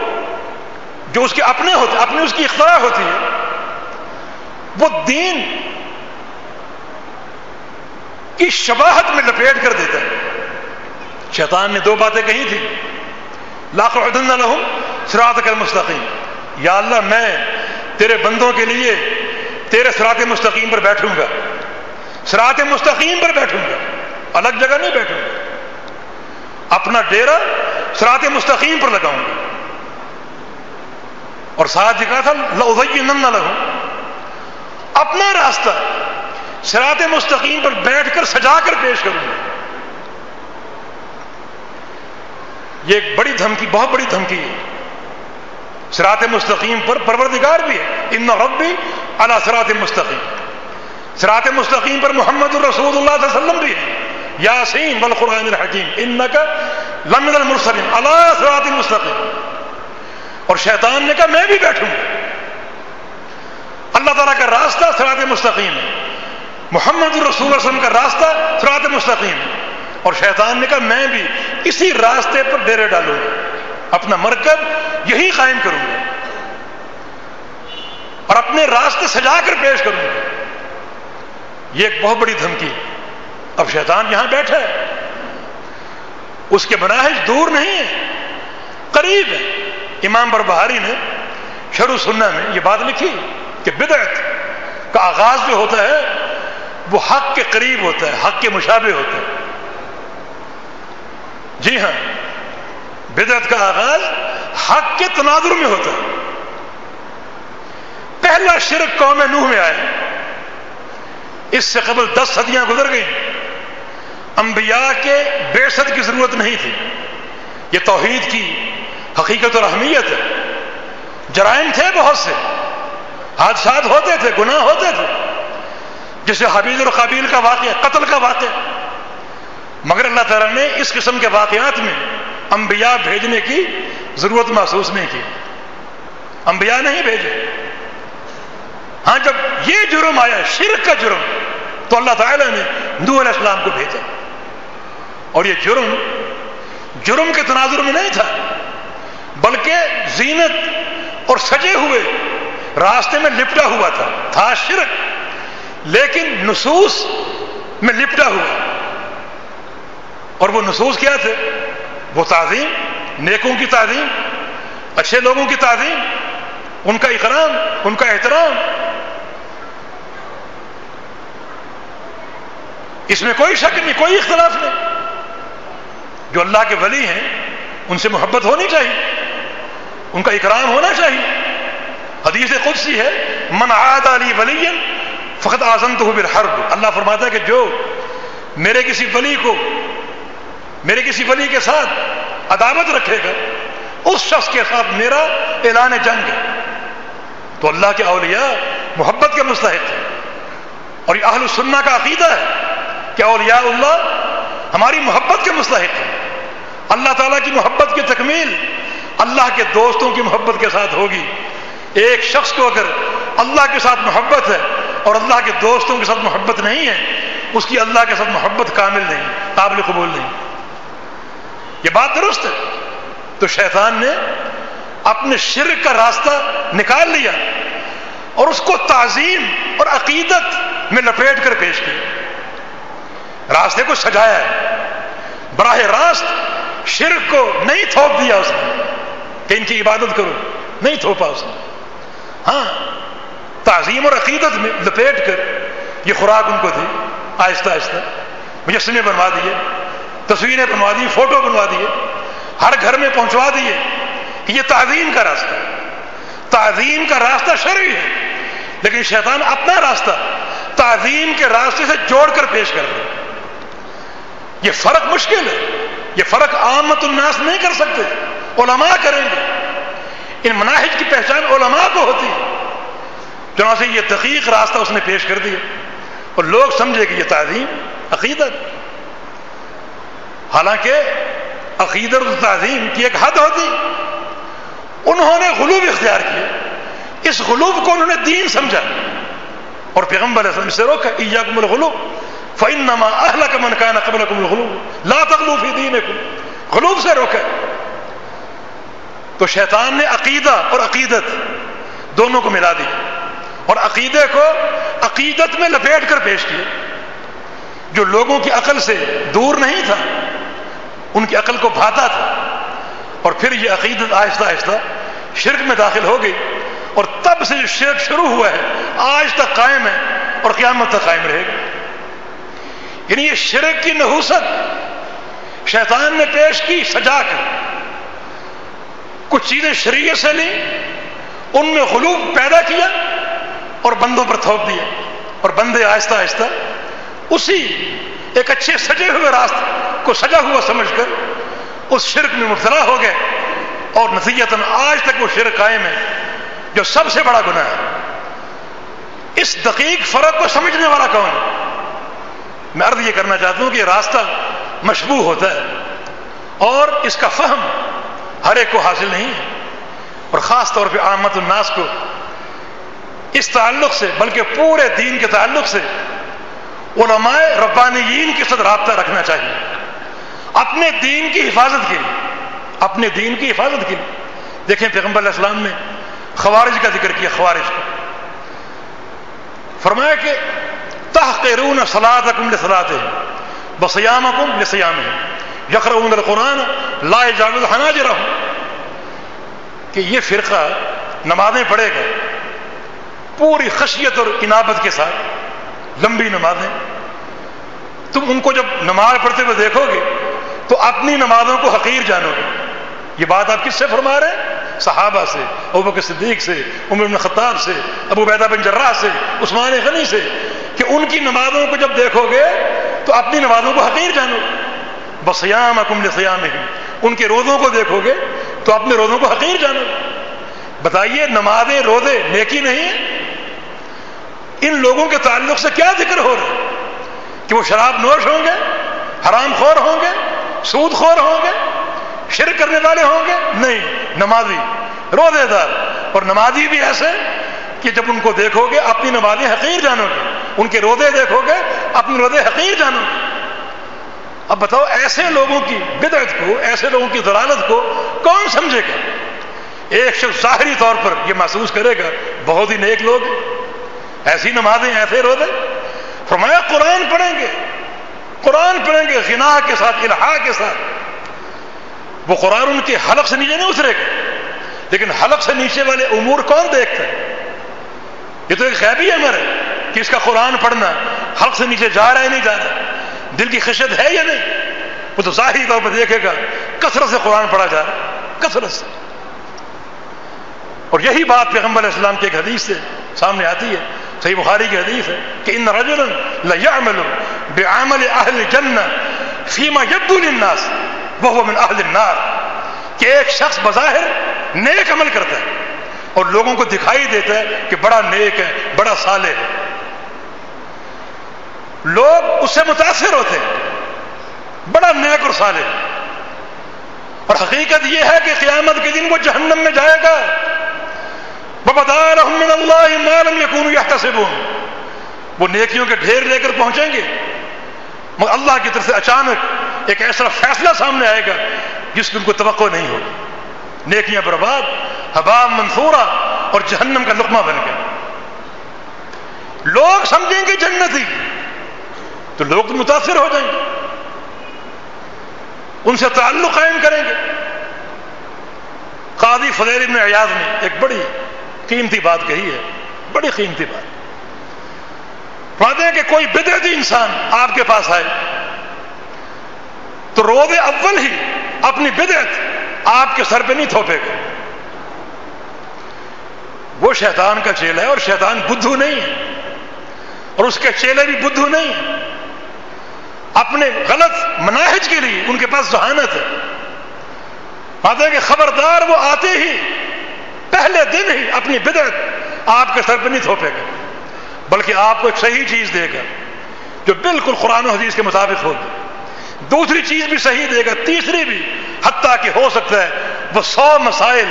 جو اس کے اپنے ہوتے اپنی اس کی اختراع ہوتی ہے، وہ دین کی شباہت میں لپیٹ کر دیتا ہے۔ شیطان نے دو باتیں کہی تھی لاکھ لہم سرات کر مستقیم یا اللہ، میں تیرے بندوں کے لیے تیرے سرات مستقیم پر بیٹھوں گا۔ سرات مستقیم پر بیٹھوں گا۔ الگ جگہ نہیں بیٹھوں گا۔ اپنا ڈیرا سرات مستقیم پر لگاؤں گا اور ساتھ کہا تھا نہ لگوں اپنا راستہ سرات مستقیم پر بیٹھ کر سجا کر پیش کروں گا یہ ایک بڑی دھمکی، بہت بڑی دھمکی ہے۔ سرات مستقیم پر پروردگار بھی ہے۔ ان ربی اللہ سرات مستقیم۔ سرات مستقیم پر محمد الرسول اللہ علیہ وسلم بھی ہے۔ یاسین بالقرآن الحکیم، انکا لمن المرسلین اللہ سرات مستقیم. اور شیطان نے کہا، میں بھی بیٹھوں۔ گا اللہ تعالیٰ کا راستہ سرات مستقیم ہے۔ محمد الرسول وسلم کا راستہ سرات مستقیم اور شیطان نے کہا، میں بھی اسی راستے پر ڈیرے ڈالوں گا۔ اپنا مرکب یہی قائم کروں گا۔ اور اپنے راستے سجا کر پیش کروں گا۔ یہ ایک بہت بڑی دھمکی ہے۔ اب شیطان یہاں بیٹھا ہے۔ اس کے مناہج دور نہیں ہے قریب ہے امام بر بہاری نے شروع سننا میں یہ بات لکھی کہ بدعت کا آغاز جو ہوتا ہے، وہ حق کے قریب ہوتا ہے، حق کے مشابہ ہوتا ہے۔ جی ہاں بدعت کا آغاز حق کے تناظر میں ہوتا ہے۔ پہلا شرک قوم نوح میں آیا۔ اس سے قبل دس صدیاں گزر گئیں۔ انبیاء کے بے صد کی ضرورت نہیں تھی۔ یہ توحید کی حقیقت اور اہمیت ہے۔ جرائم تھے بہت سے۔ حادثات ہوتے تھے، گناہ ہوتے تھے۔ جیسے حبیز اور قابیل کا واقعہ، قتل کا واقعہ۔ مگر اللہ تعالیٰ نے اس قسم کے واقعات میں انبیاء بھیجنے کی ضرورت محسوس نہیں کی۔ انبیاء نہیں بھیجے۔ ہاں جب یہ جرم آیا، شرک کا جرم، تو اللہ تعالیٰ نے نو علیہ السلام کو بھیجا۔ اور یہ جرم جرم کے تناظر میں نہیں تھا، بلکہ زینت اور سجے ہوئے راستے میں لپٹا ہوا تھا تھا شرک، لیکن نصوص میں لپٹا ہوا۔ اور وہ نصوص کیا تھے؟ وہ تعظیم، نیکوں کی تعظیم، اچھے لوگوں کی تعظیم، ان کا اکرام، ان کا احترام۔ اس میں کوئی شک نہیں، کوئی اختلاف نہیں۔ جو اللہ کے ولی ہیں، ان سے محبت ہونی چاہیے۔ ان کا اکرام ہونا چاہیے۔ حدیث قدسی ہے، من عاد علی ولی فقط آزم تو بالحرب. اللہ فرماتا ہے کہ جو میرے کسی ولی کو، میرے کسی ولی کے ساتھ عدالت رکھے گا، اس شخص کے ساتھ میرا اعلان جنگ ہے۔ تو اللہ کے اولیاء محبت کے مستحق ہے اور یہ اہل سننا کا عقیدہ ہے کہ اولیاء اللہ ہماری محبت کے مستحق ہے اللہ تعالیٰ کی محبت کی تکمیل اللہ کے دوستوں کی محبت کے ساتھ ہوگی۔ ایک شخص کو اگر اللہ کے ساتھ محبت ہے اور اللہ کے دوستوں کے ساتھ محبت نہیں ہے، اس کی اللہ کے ساتھ محبت کامل نہیں، قابل قبول نہیں۔ یہ بات درست ہے۔ تو شیطان نے اپنے شرک کا راستہ نکال لیا اور اس کو تعظیم اور عقیدت میں لپیٹ کر پیش کیا۔ راستے کو سجایا ہے۔ براہ راست شرک کو نہیں تھوپ دیا اس نے۔ کہ ان کی عبادت کرو، نہیں تھوپا اس نے۔ ہاں تعظیم اور عقیدت میں لپیٹ کر یہ خوراک ان کو تھی آہستہ آہستہ۔ مجسمے بنوا دیے، تصویریں بنوا دی، فوٹو بنوا دیے۔ ہر گھر میں پہنچوا دیے۔ کہ یہ تعظیم کا راستہ تعظیم کا راستہ شرعی ہے، لیکن شیطان اپنا راستہ تعظیم کے راستے سے جوڑ کر پیش کر رہا یہ فرق مشکل ہے۔ یہ فرق عامت الناس نہیں کر سکتے۔ علماء کریں گے۔ ان مناہج کی پہچان علماء کو ہوتی ہے۔ چنانچہ یہ دقیق راستہ اس نے پیش کر دیا۔ اور لوگ سمجھے کہ یہ تعظیم عقیدت حالانکہ عقیدت تعظیم کی ایک حد ہوتی۔ انہوں نے غلوب اختیار کیا۔ اس غلوب کو انہوں نے دین سمجھا۔ اور پیغمبر اسلم سے روکا۔ ایاکم الغلوب۔ فانما اهلك من كان قبلكم الغلوب لا تغلو في دينكم غلوب سے روکا تو شیطان نے عقیدہ اور عقیدت دونوں کو ملا دی اور عقیدے کو عقیدت میں لپیٹ کر پیش کیا جو لوگوں کی عقل سے دور نہیں تھا، ان کی عقل کو بھاتا تھا۔ اور پھر یہ عقیدت آہستہ آہستہ شرک میں داخل ہو گئی اور تب سے جو شرک شروع ہوا ہے۔ آج تک قائم ہے اور قیامت تک قائم رہے گا۔ یعنی یہ شرک کی نحوست۔ شیطان نے پیش کی سجا کر کچھ چیزیں شریعت سے لی ان میں غلوب پیدا کیا اور بندوں پر تھوپ دیا اور بندے آہستہ آہستہ اسی ایک اچھے سجے ہوئے راست کو سجا ہوا سمجھ کر اس شرک میں مبتلا ہو گئے اور نتیجتاً آج تک وہ شرک قائم ہے، جو سب سے بڑا گناہ ہے۔ اس دقیق فرق کو سمجھنے والا کون ہے؟ میں عرض یہ کرنا چاہتا ہوں کہ یہ راستہ مشبوع ہوتا ہے اور اس کا فہم ہر ایک کو حاصل نہیں ہے اور خاص طور پہ آمد الناس کو اس تعلق سے بلکہ پورے دین کے تعلق سے علماء ربانیین کے ساتھ رابطہ رکھنا چاہیے۔ اپنے دین کی حفاظت کے لیے، اپنے دین کی حفاظت کے لیے۔ دیکھیں پیغمبر علیہ السلام نے خوارج کا ذکر کیا، خوارج کا۔ فرمایا کہ تحقرون صلاتکم لصلاتهم بصيامكم لصيامهم يقرؤون القرآن لا يجاوز حناجرهم کہ یہ فرقہ نمازیں پڑھے گا. پوری خشیت اور انابت کے ساتھ لمبی نمازیں. تم ان کو جب نماز پڑھتے ہوئے دیکھو گے، تو اپنی نمازوں کو حقیر جانو گے. یہ بات آپ کس سے فرما رہے ہیں؟ صحابہ سے، ابو بکر صدیق سے، عمر بن خطاب سے، ابو بیدہ بن جرہ سے، عثمان غنی سے کہ ان کی نمازوں کو جب دیکھو گے تو اپنی نمازوں کو حقیر جانو بسیام اکم لسیام ان کے روزوں کو دیکھو گے تو اپنے روزوں کو حقیر جانو بتائیے، نمازیں روزے نیکی نہیں ان لوگوں کے تعلق سے کیا ذکر ہو رہا ہے؟ کہ وہ شراب نوش ہوں گے، حرام خور ہوں گے، سود خور ہوں گے، شرک کرنے والے ہوں گے؟ نہیں، نمازی، روزے دار۔ اور نمازی بھی ایسے کہ جب ان کو دیکھو گے، اپنی نمازیں حقیر جانو گے۔ ان کے روزے دیکھو گے، اپنے روزے حقیر جانو گے۔ اب بتاؤ، ایسے لوگوں کی بدعت کو، ایسے لوگوں کی ضلالت کو کون سمجھے گا؟ ایک شخص ظاہری طور پر یہ محسوس کرے گا، بہت ہی نیک لوگ ایسی نمازیں، ایسے روزے۔ فرمایا، قرآن پڑھیں گے۔ قرآن پڑھیں گے غنا کے ساتھ الحا کے ساتھ۔ وہ قرآن ان کے حلق سے نیچے نہیں اترے گا۔ لیکن حلق سے نیچے والے امور کون دیکھتا ہے؟ یہ تو ایک خیبی امر ہے کہ اس کا قرآن پڑھنا حلق سے نیچے جا رہا ہے نہیں جا رہا دل کی خشت ہے یا نہیں؟ وہ تو ظاہری طور پر دیکھے گا، کثرت سے قرآن پڑھا جا رہا ہے، کثرت سے۔ اور یہی بات پیغمبر علیہ السلام کے ایک حدیث سے سامنے آتی ہے، صحیح بخاری کی حدیث ہے کہ ان رجلا لیعمل بعمل اہل جنہ فیما یبدو للناس وهو من اہل النار۔ کہ ایک شخص بظاہر نیک عمل کرتا ہے۔ اور لوگوں کو دکھائی دیتا ہے کہ بڑا نیک ہے، بڑا صالح ہے۔ لوگ اس سے متاثر ہوتے ہیں، بڑا نیک اور صالح اور حقیقت یہ ہے کہ قیامت کے دن وہ جہنم میں جائے گا۔ ببدار من اللہ مالم یقون یحتسبون وہ نیکیوں کے ڈھیر لے کر پہنچیں گے۔ مگر اللہ کی طرف سے اچانک ایک ایسا فیصلہ سامنے آئے گا جس کی ان کو توقع نہیں ہوگی۔ نیکیاں برباد حباب منصورہ اور جہنم کا لقمہ بن گیا۔ لوگ سمجھیں گے جنتی تو لوگ تو متاثر ہو جائیں گے۔ ان سے تعلق قائم کریں گے۔ قاضی فضیر ابن ایاز نے ایک بڑی قیمتی بات کہی ہے، بڑی قیمتی بات۔ ہیں کہ کوئی بدعتی انسان آپ کے پاس آئے، تو روز اول ہی اپنی بدعت آپ کے سر پہ نہیں تھوپے گا۔ وہ شیطان کا چیلا ہے اور شیطان بدھو نہیں ہے اور اس کے چیلے بھی بدھو نہیں ہے اپنے غلط مناہج کے لیے ان کے پاس ذہانت ہے۔ ہیں کہ خبردار وہ آتے ہی، پہلے دن ہی اپنی بدعت آپ کے سر پہ نہیں تھوپے گا، بلکہ آپ کو ایک صحیح چیز دے گا جو بالکل قرآن و حدیث کے مطابق ہوگی۔ دوسری چیز بھی صحیح دے گا، تیسری بھی، حتیٰ کہ ہو سکتا ہے وہ سو مسائل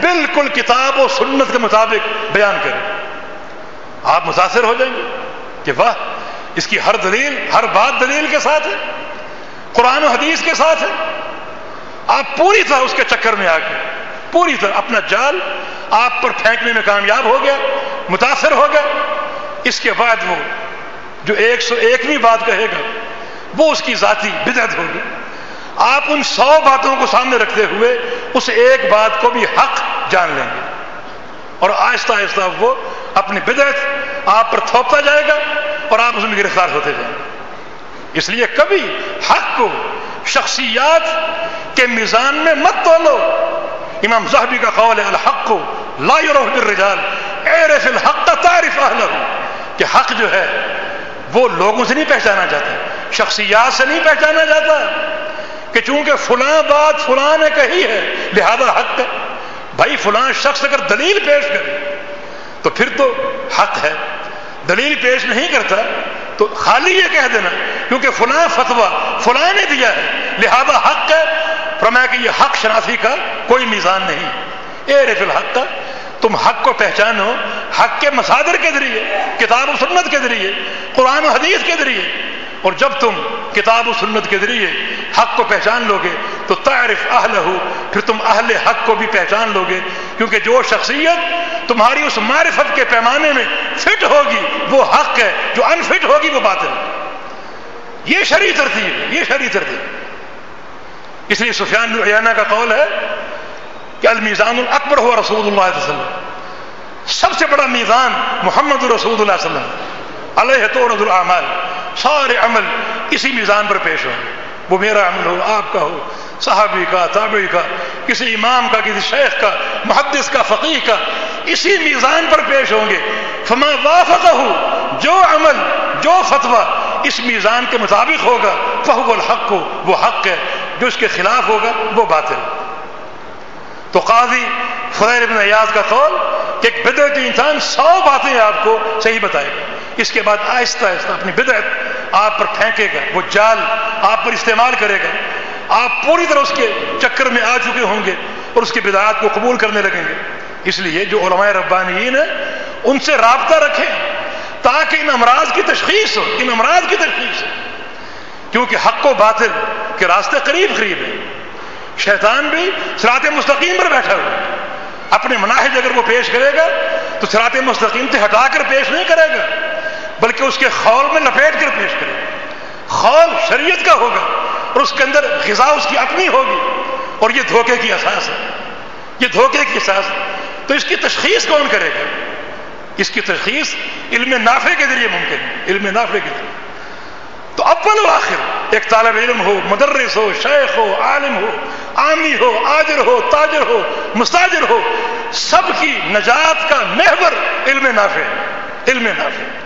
بالکل کتاب و سنت کے مطابق بیان کرے آپ متاثر ہو جائیں گے کہ واہ، اس کی ہر دلیل، ہر بات دلیل کے ساتھ ہے، قرآن و حدیث کے ساتھ ہے۔ آپ پوری طرح اس کے چکر میں آ گئے۔ پوری طرح اپنا جال آپ پر پھینکنے میں کامیاب ہو گیا، متاثر ہو گیا اس کے بعد وہ جو ایک سو ایکویں بات کہے گا، وہ اس کی ذاتی بدعت ہوگی۔ آپ ان سو باتوں کو سامنے رکھتے ہوئے اس ایک بات کو بھی حق جان لیں گے۔ اور آہستہ آہستہ وہ اپنی بدعت آپ پر تھوپتا جائے گا اور آپ اس میں گرفتار ہوتے جائیں گے۔ اس لیے کبھی حق کو، شخصیات کے میزان میں مت تولو۔ امام زہبی کا قول ہے، الحق کو لا بالرجال اعرف الحق کا تعرف اہلہ۔ کہ حق جو ہے، وہ لوگوں سے نہیں پہچانا جاتا، شخصیات سے نہیں پہچانا جاتا۔ کہ چونکہ فلاں بات فلاں نے کہی ہے، لہذا حق ہے۔ بھائی، فلاں شخص اگر دلیل پیش کرے، تو پھر تو حق ہے۔ دلیل پیش نہیں کرتا، تو خالی یہ کہہ دینا، کیونکہ فلاں فتوا فلاں نے دیا ہے، لہذا حق ہے۔ فرمایا کہ یہ حق شناسی کا کوئی میزان نہیں۔ اے رف الحق کا تم حق کو پہچانو، حق کے مسادر کے ذریعے، کتاب و سنت کے ذریعے، قرآن و حدیث کے ذریعے۔ اور جب تم کتاب و سنت کے ذریعے حق کو پہچان لو گے تو تعرف اہل ہو پھر تم اہل حق کو بھی پہچان لو گے کیونکہ جو شخصیت تمہاری اس معرفت کے پیمانے میں فٹ ہوگی، وہ حق ہے، جو انفٹ ہوگی، وہ بات ہے۔ یہ شریع ترتیب ہے، یہ شریع ترتیب۔ اس لیے سفیان العیانہ کا قول ہے کہ المیزان الاکبر ہوا رسول اللہ علیہ وسلم۔ سب سے بڑا میزان محمد رسول اللہ علیہ وسلم، علیہ تو رض العمال سارے عمل اسی میزان پر پیش ہو وہ میرا عمل ہو، آپ کا ہو، صحابی کا، تابعی کا، کسی امام کا، کسی شیخ کا، محدث کا فقیح کا، اسی میزان پر پیش ہوں گے۔ فما وافق ہو جو عمل، جو فتویٰ اس میزان کے مطابق ہوگا، فہو الحق ہو وہ حق ہے۔ جو اس کے خلاف ہوگا، وہ باطل۔ تو قاضی فضیر ابن ایاز کا قول کہ ایک بدعت انسان سو باتیں آپ کو صحیح بتائے گا۔ اس کے بعد آہستہ آہستہ اپنی بدعت آپ پر پھینکے گا، وہ جال آپ پر استعمال کرے گا۔ آپ پوری طرح اس کے چکر میں آ چکے ہوں گے اور اس کی بدعات کو قبول کرنے لگیں گے۔ اس لیے جو علماء ربانیین ہیں، ان سے رابطہ رکھیں تاکہ ان امراض کی تشخیص ہو، ان امراض کی تشخیص ہو۔ کیونکہ حق و باطل کے راستے قریب قریب ہیں۔ شیطان بھی سرات مستقیم پر بیٹھا ہوا اپنے مناہج اگر وہ پیش کرے گا، تو سرات مستقیم سے ہٹا کر پیش نہیں کرے گا۔ بلکہ اس کے خول میں لپیٹ کر پیش کرے گا خول شریعت کا ہوگا اور اس کے اندر غذا اس کی اپنی ہوگی۔ اور یہ دھوکے کی احساس ہے۔ یہ دھوکے کی احساس ہے۔ تو اس کی تشخیص کون کرے گا؟ اس کی تشخیص علم نافع کے ذریعے ممکن ہے۔ علم نافع کے ذریعے۔ تو اول و آخر، ایک طالب علم ہو، مدرس ہو، شیخ ہو، عالم ہو، عامی ہو، آجر ہو، تاجر ہو، مستاجر ہو، سب کی نجات کا محور علم نافع علم نافع۔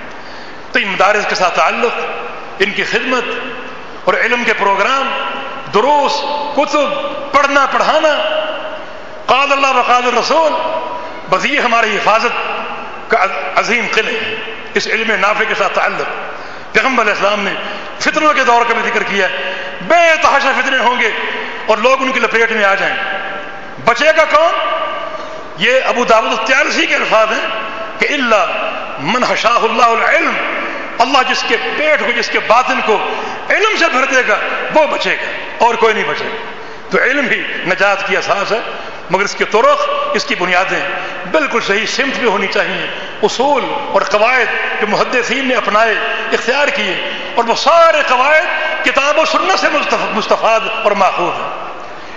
تو ان مدارس کے ساتھ تعلق، ان کی خدمت اور علم کے پروگرام، دروس، کتب، پڑھنا، پڑھانا۔ قاد اللہ بقاد الرسول، بس یہ ہماری حفاظت کا عظیم قلعے اس علم نافع کے ساتھ تعلق۔ پیغمبر علیہ السلام نے فتنوں کے دور کا بھی ذکر کیا بے تحاشا فتنے ہوں گے اور لوگ ان کی لپیٹ میں آ جائیں۔ بچے گا کون؟ یہ ابو داود التیالسی کے الفاظ ہیں کہ اللہ من حشاہ اللہ العلم۔ اللہ جس کے پیٹ کو، جس کے باطن کو علم سے بھر دے گا، وہ بچے گا اور کوئی نہیں بچے گا۔ تو علم ہی نجات کی اساس ہے، مگر اس کے طرق، اس کی بنیادیں بالکل صحیح سمت بھی ہونی چاہیے۔ اصول اور قواعد جو محدثین نے اپنائے، اختیار کیے، اور وہ سارے قواعد کتاب و سننے سے مستفاد اور ماخوذ ہیں۔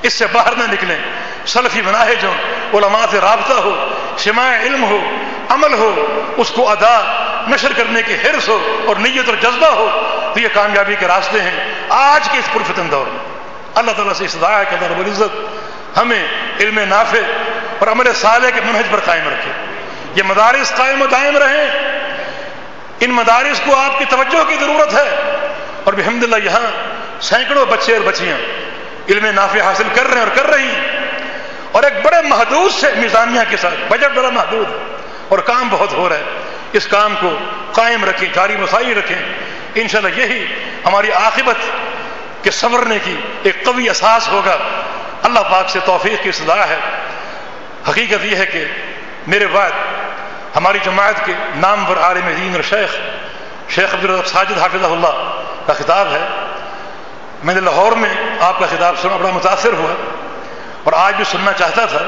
اس سے باہر نہ نکلیں۔ سلفی مناہج ہو علماء سے رابطہ ہو۔ شماع علم ہو، عمل ہو، اس کو ادا، نشر کرنے کی حرص ہو اور نیت اور جذبہ ہو، تو یہ کامیابی کے راستے ہیں۔ آج کے اس پرفتن دور میں اللہ تعالیٰ سے استدعا کہ اللہ رب العزت ہمیں علم نافع اور عمل صالح کے منہج پر قائم رکھے۔ یہ مدارس قائم و دائم رہیں۔ ان مدارس کو آپ کی توجہ کی ضرورت ہے۔ اور بحمد اللہ یہاں سینکڑوں بچے اور بچیاں علم نافع حاصل کر رہے ہیں اور کر رہی ہیں۔ اور ایک بڑے محدود سے میزانیہ کے ساتھ، بجٹ بڑا محدود ہے۔ اور کام بہت ہو رہا ہے۔ اس کام کو قائم رکھیں، جاری مسائی رکھیں۔ انشاءاللہ یہی ہماری عاقبت کے سنورنے کی ایک قوی احساس ہوگا۔ اللہ پاک سے توفیق کی صدا ہے۔ حقیقت یہ ہے کہ میرے بعد ہماری جماعت کے نام پر عالم دین اور شیخ شیخ عبد ساجد حافظ اللہ کا خطاب ہے۔ میں نے لاہور میں آپ کا خطاب سنا، بڑا متاثر ہوا۔ اور آج بھی سننا چاہتا تھا،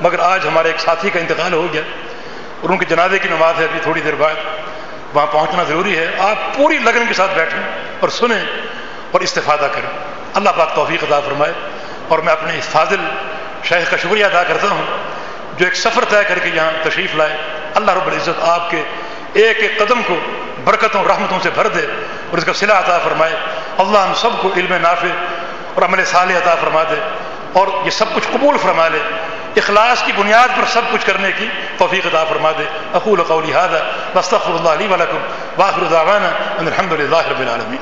مگر آج ہمارے ایک ساتھی کا انتقال ہو گیا اور ان کے جنازے کی نماز ہے ابھی تھوڑی دیر بعد۔ وہاں پہنچنا ضروری ہے۔ آپ پوری لگن کے ساتھ بیٹھیں اور سنیں اور استفادہ کریں۔ اللہ پاک توفیق ادا فرمائے۔ اور میں اپنے فاضل شیخ کا شکریہ ادا کرتا ہوں، جو ایک سفر طے کر کے یہاں تشریف لائے۔ اللہ رب العزت آپ کے ایک ایک قدم کو برکتوں رحمتوں سے بھر دے اور اس کا صلح عطا فرمائے۔ اللہ ہم سب کو علم نافع اور عمل صالح عطا فرما دے۔ اور یہ سب کچھ قبول فرما لے، اخلاص کی بنیاد پر سب کچھ کرنے کی توفیق عطا فرما دے۔ اقول قولی هذا، واستغفر الله لي ولكم، واخر دعوانا ان الحمد لله رب العالمين۔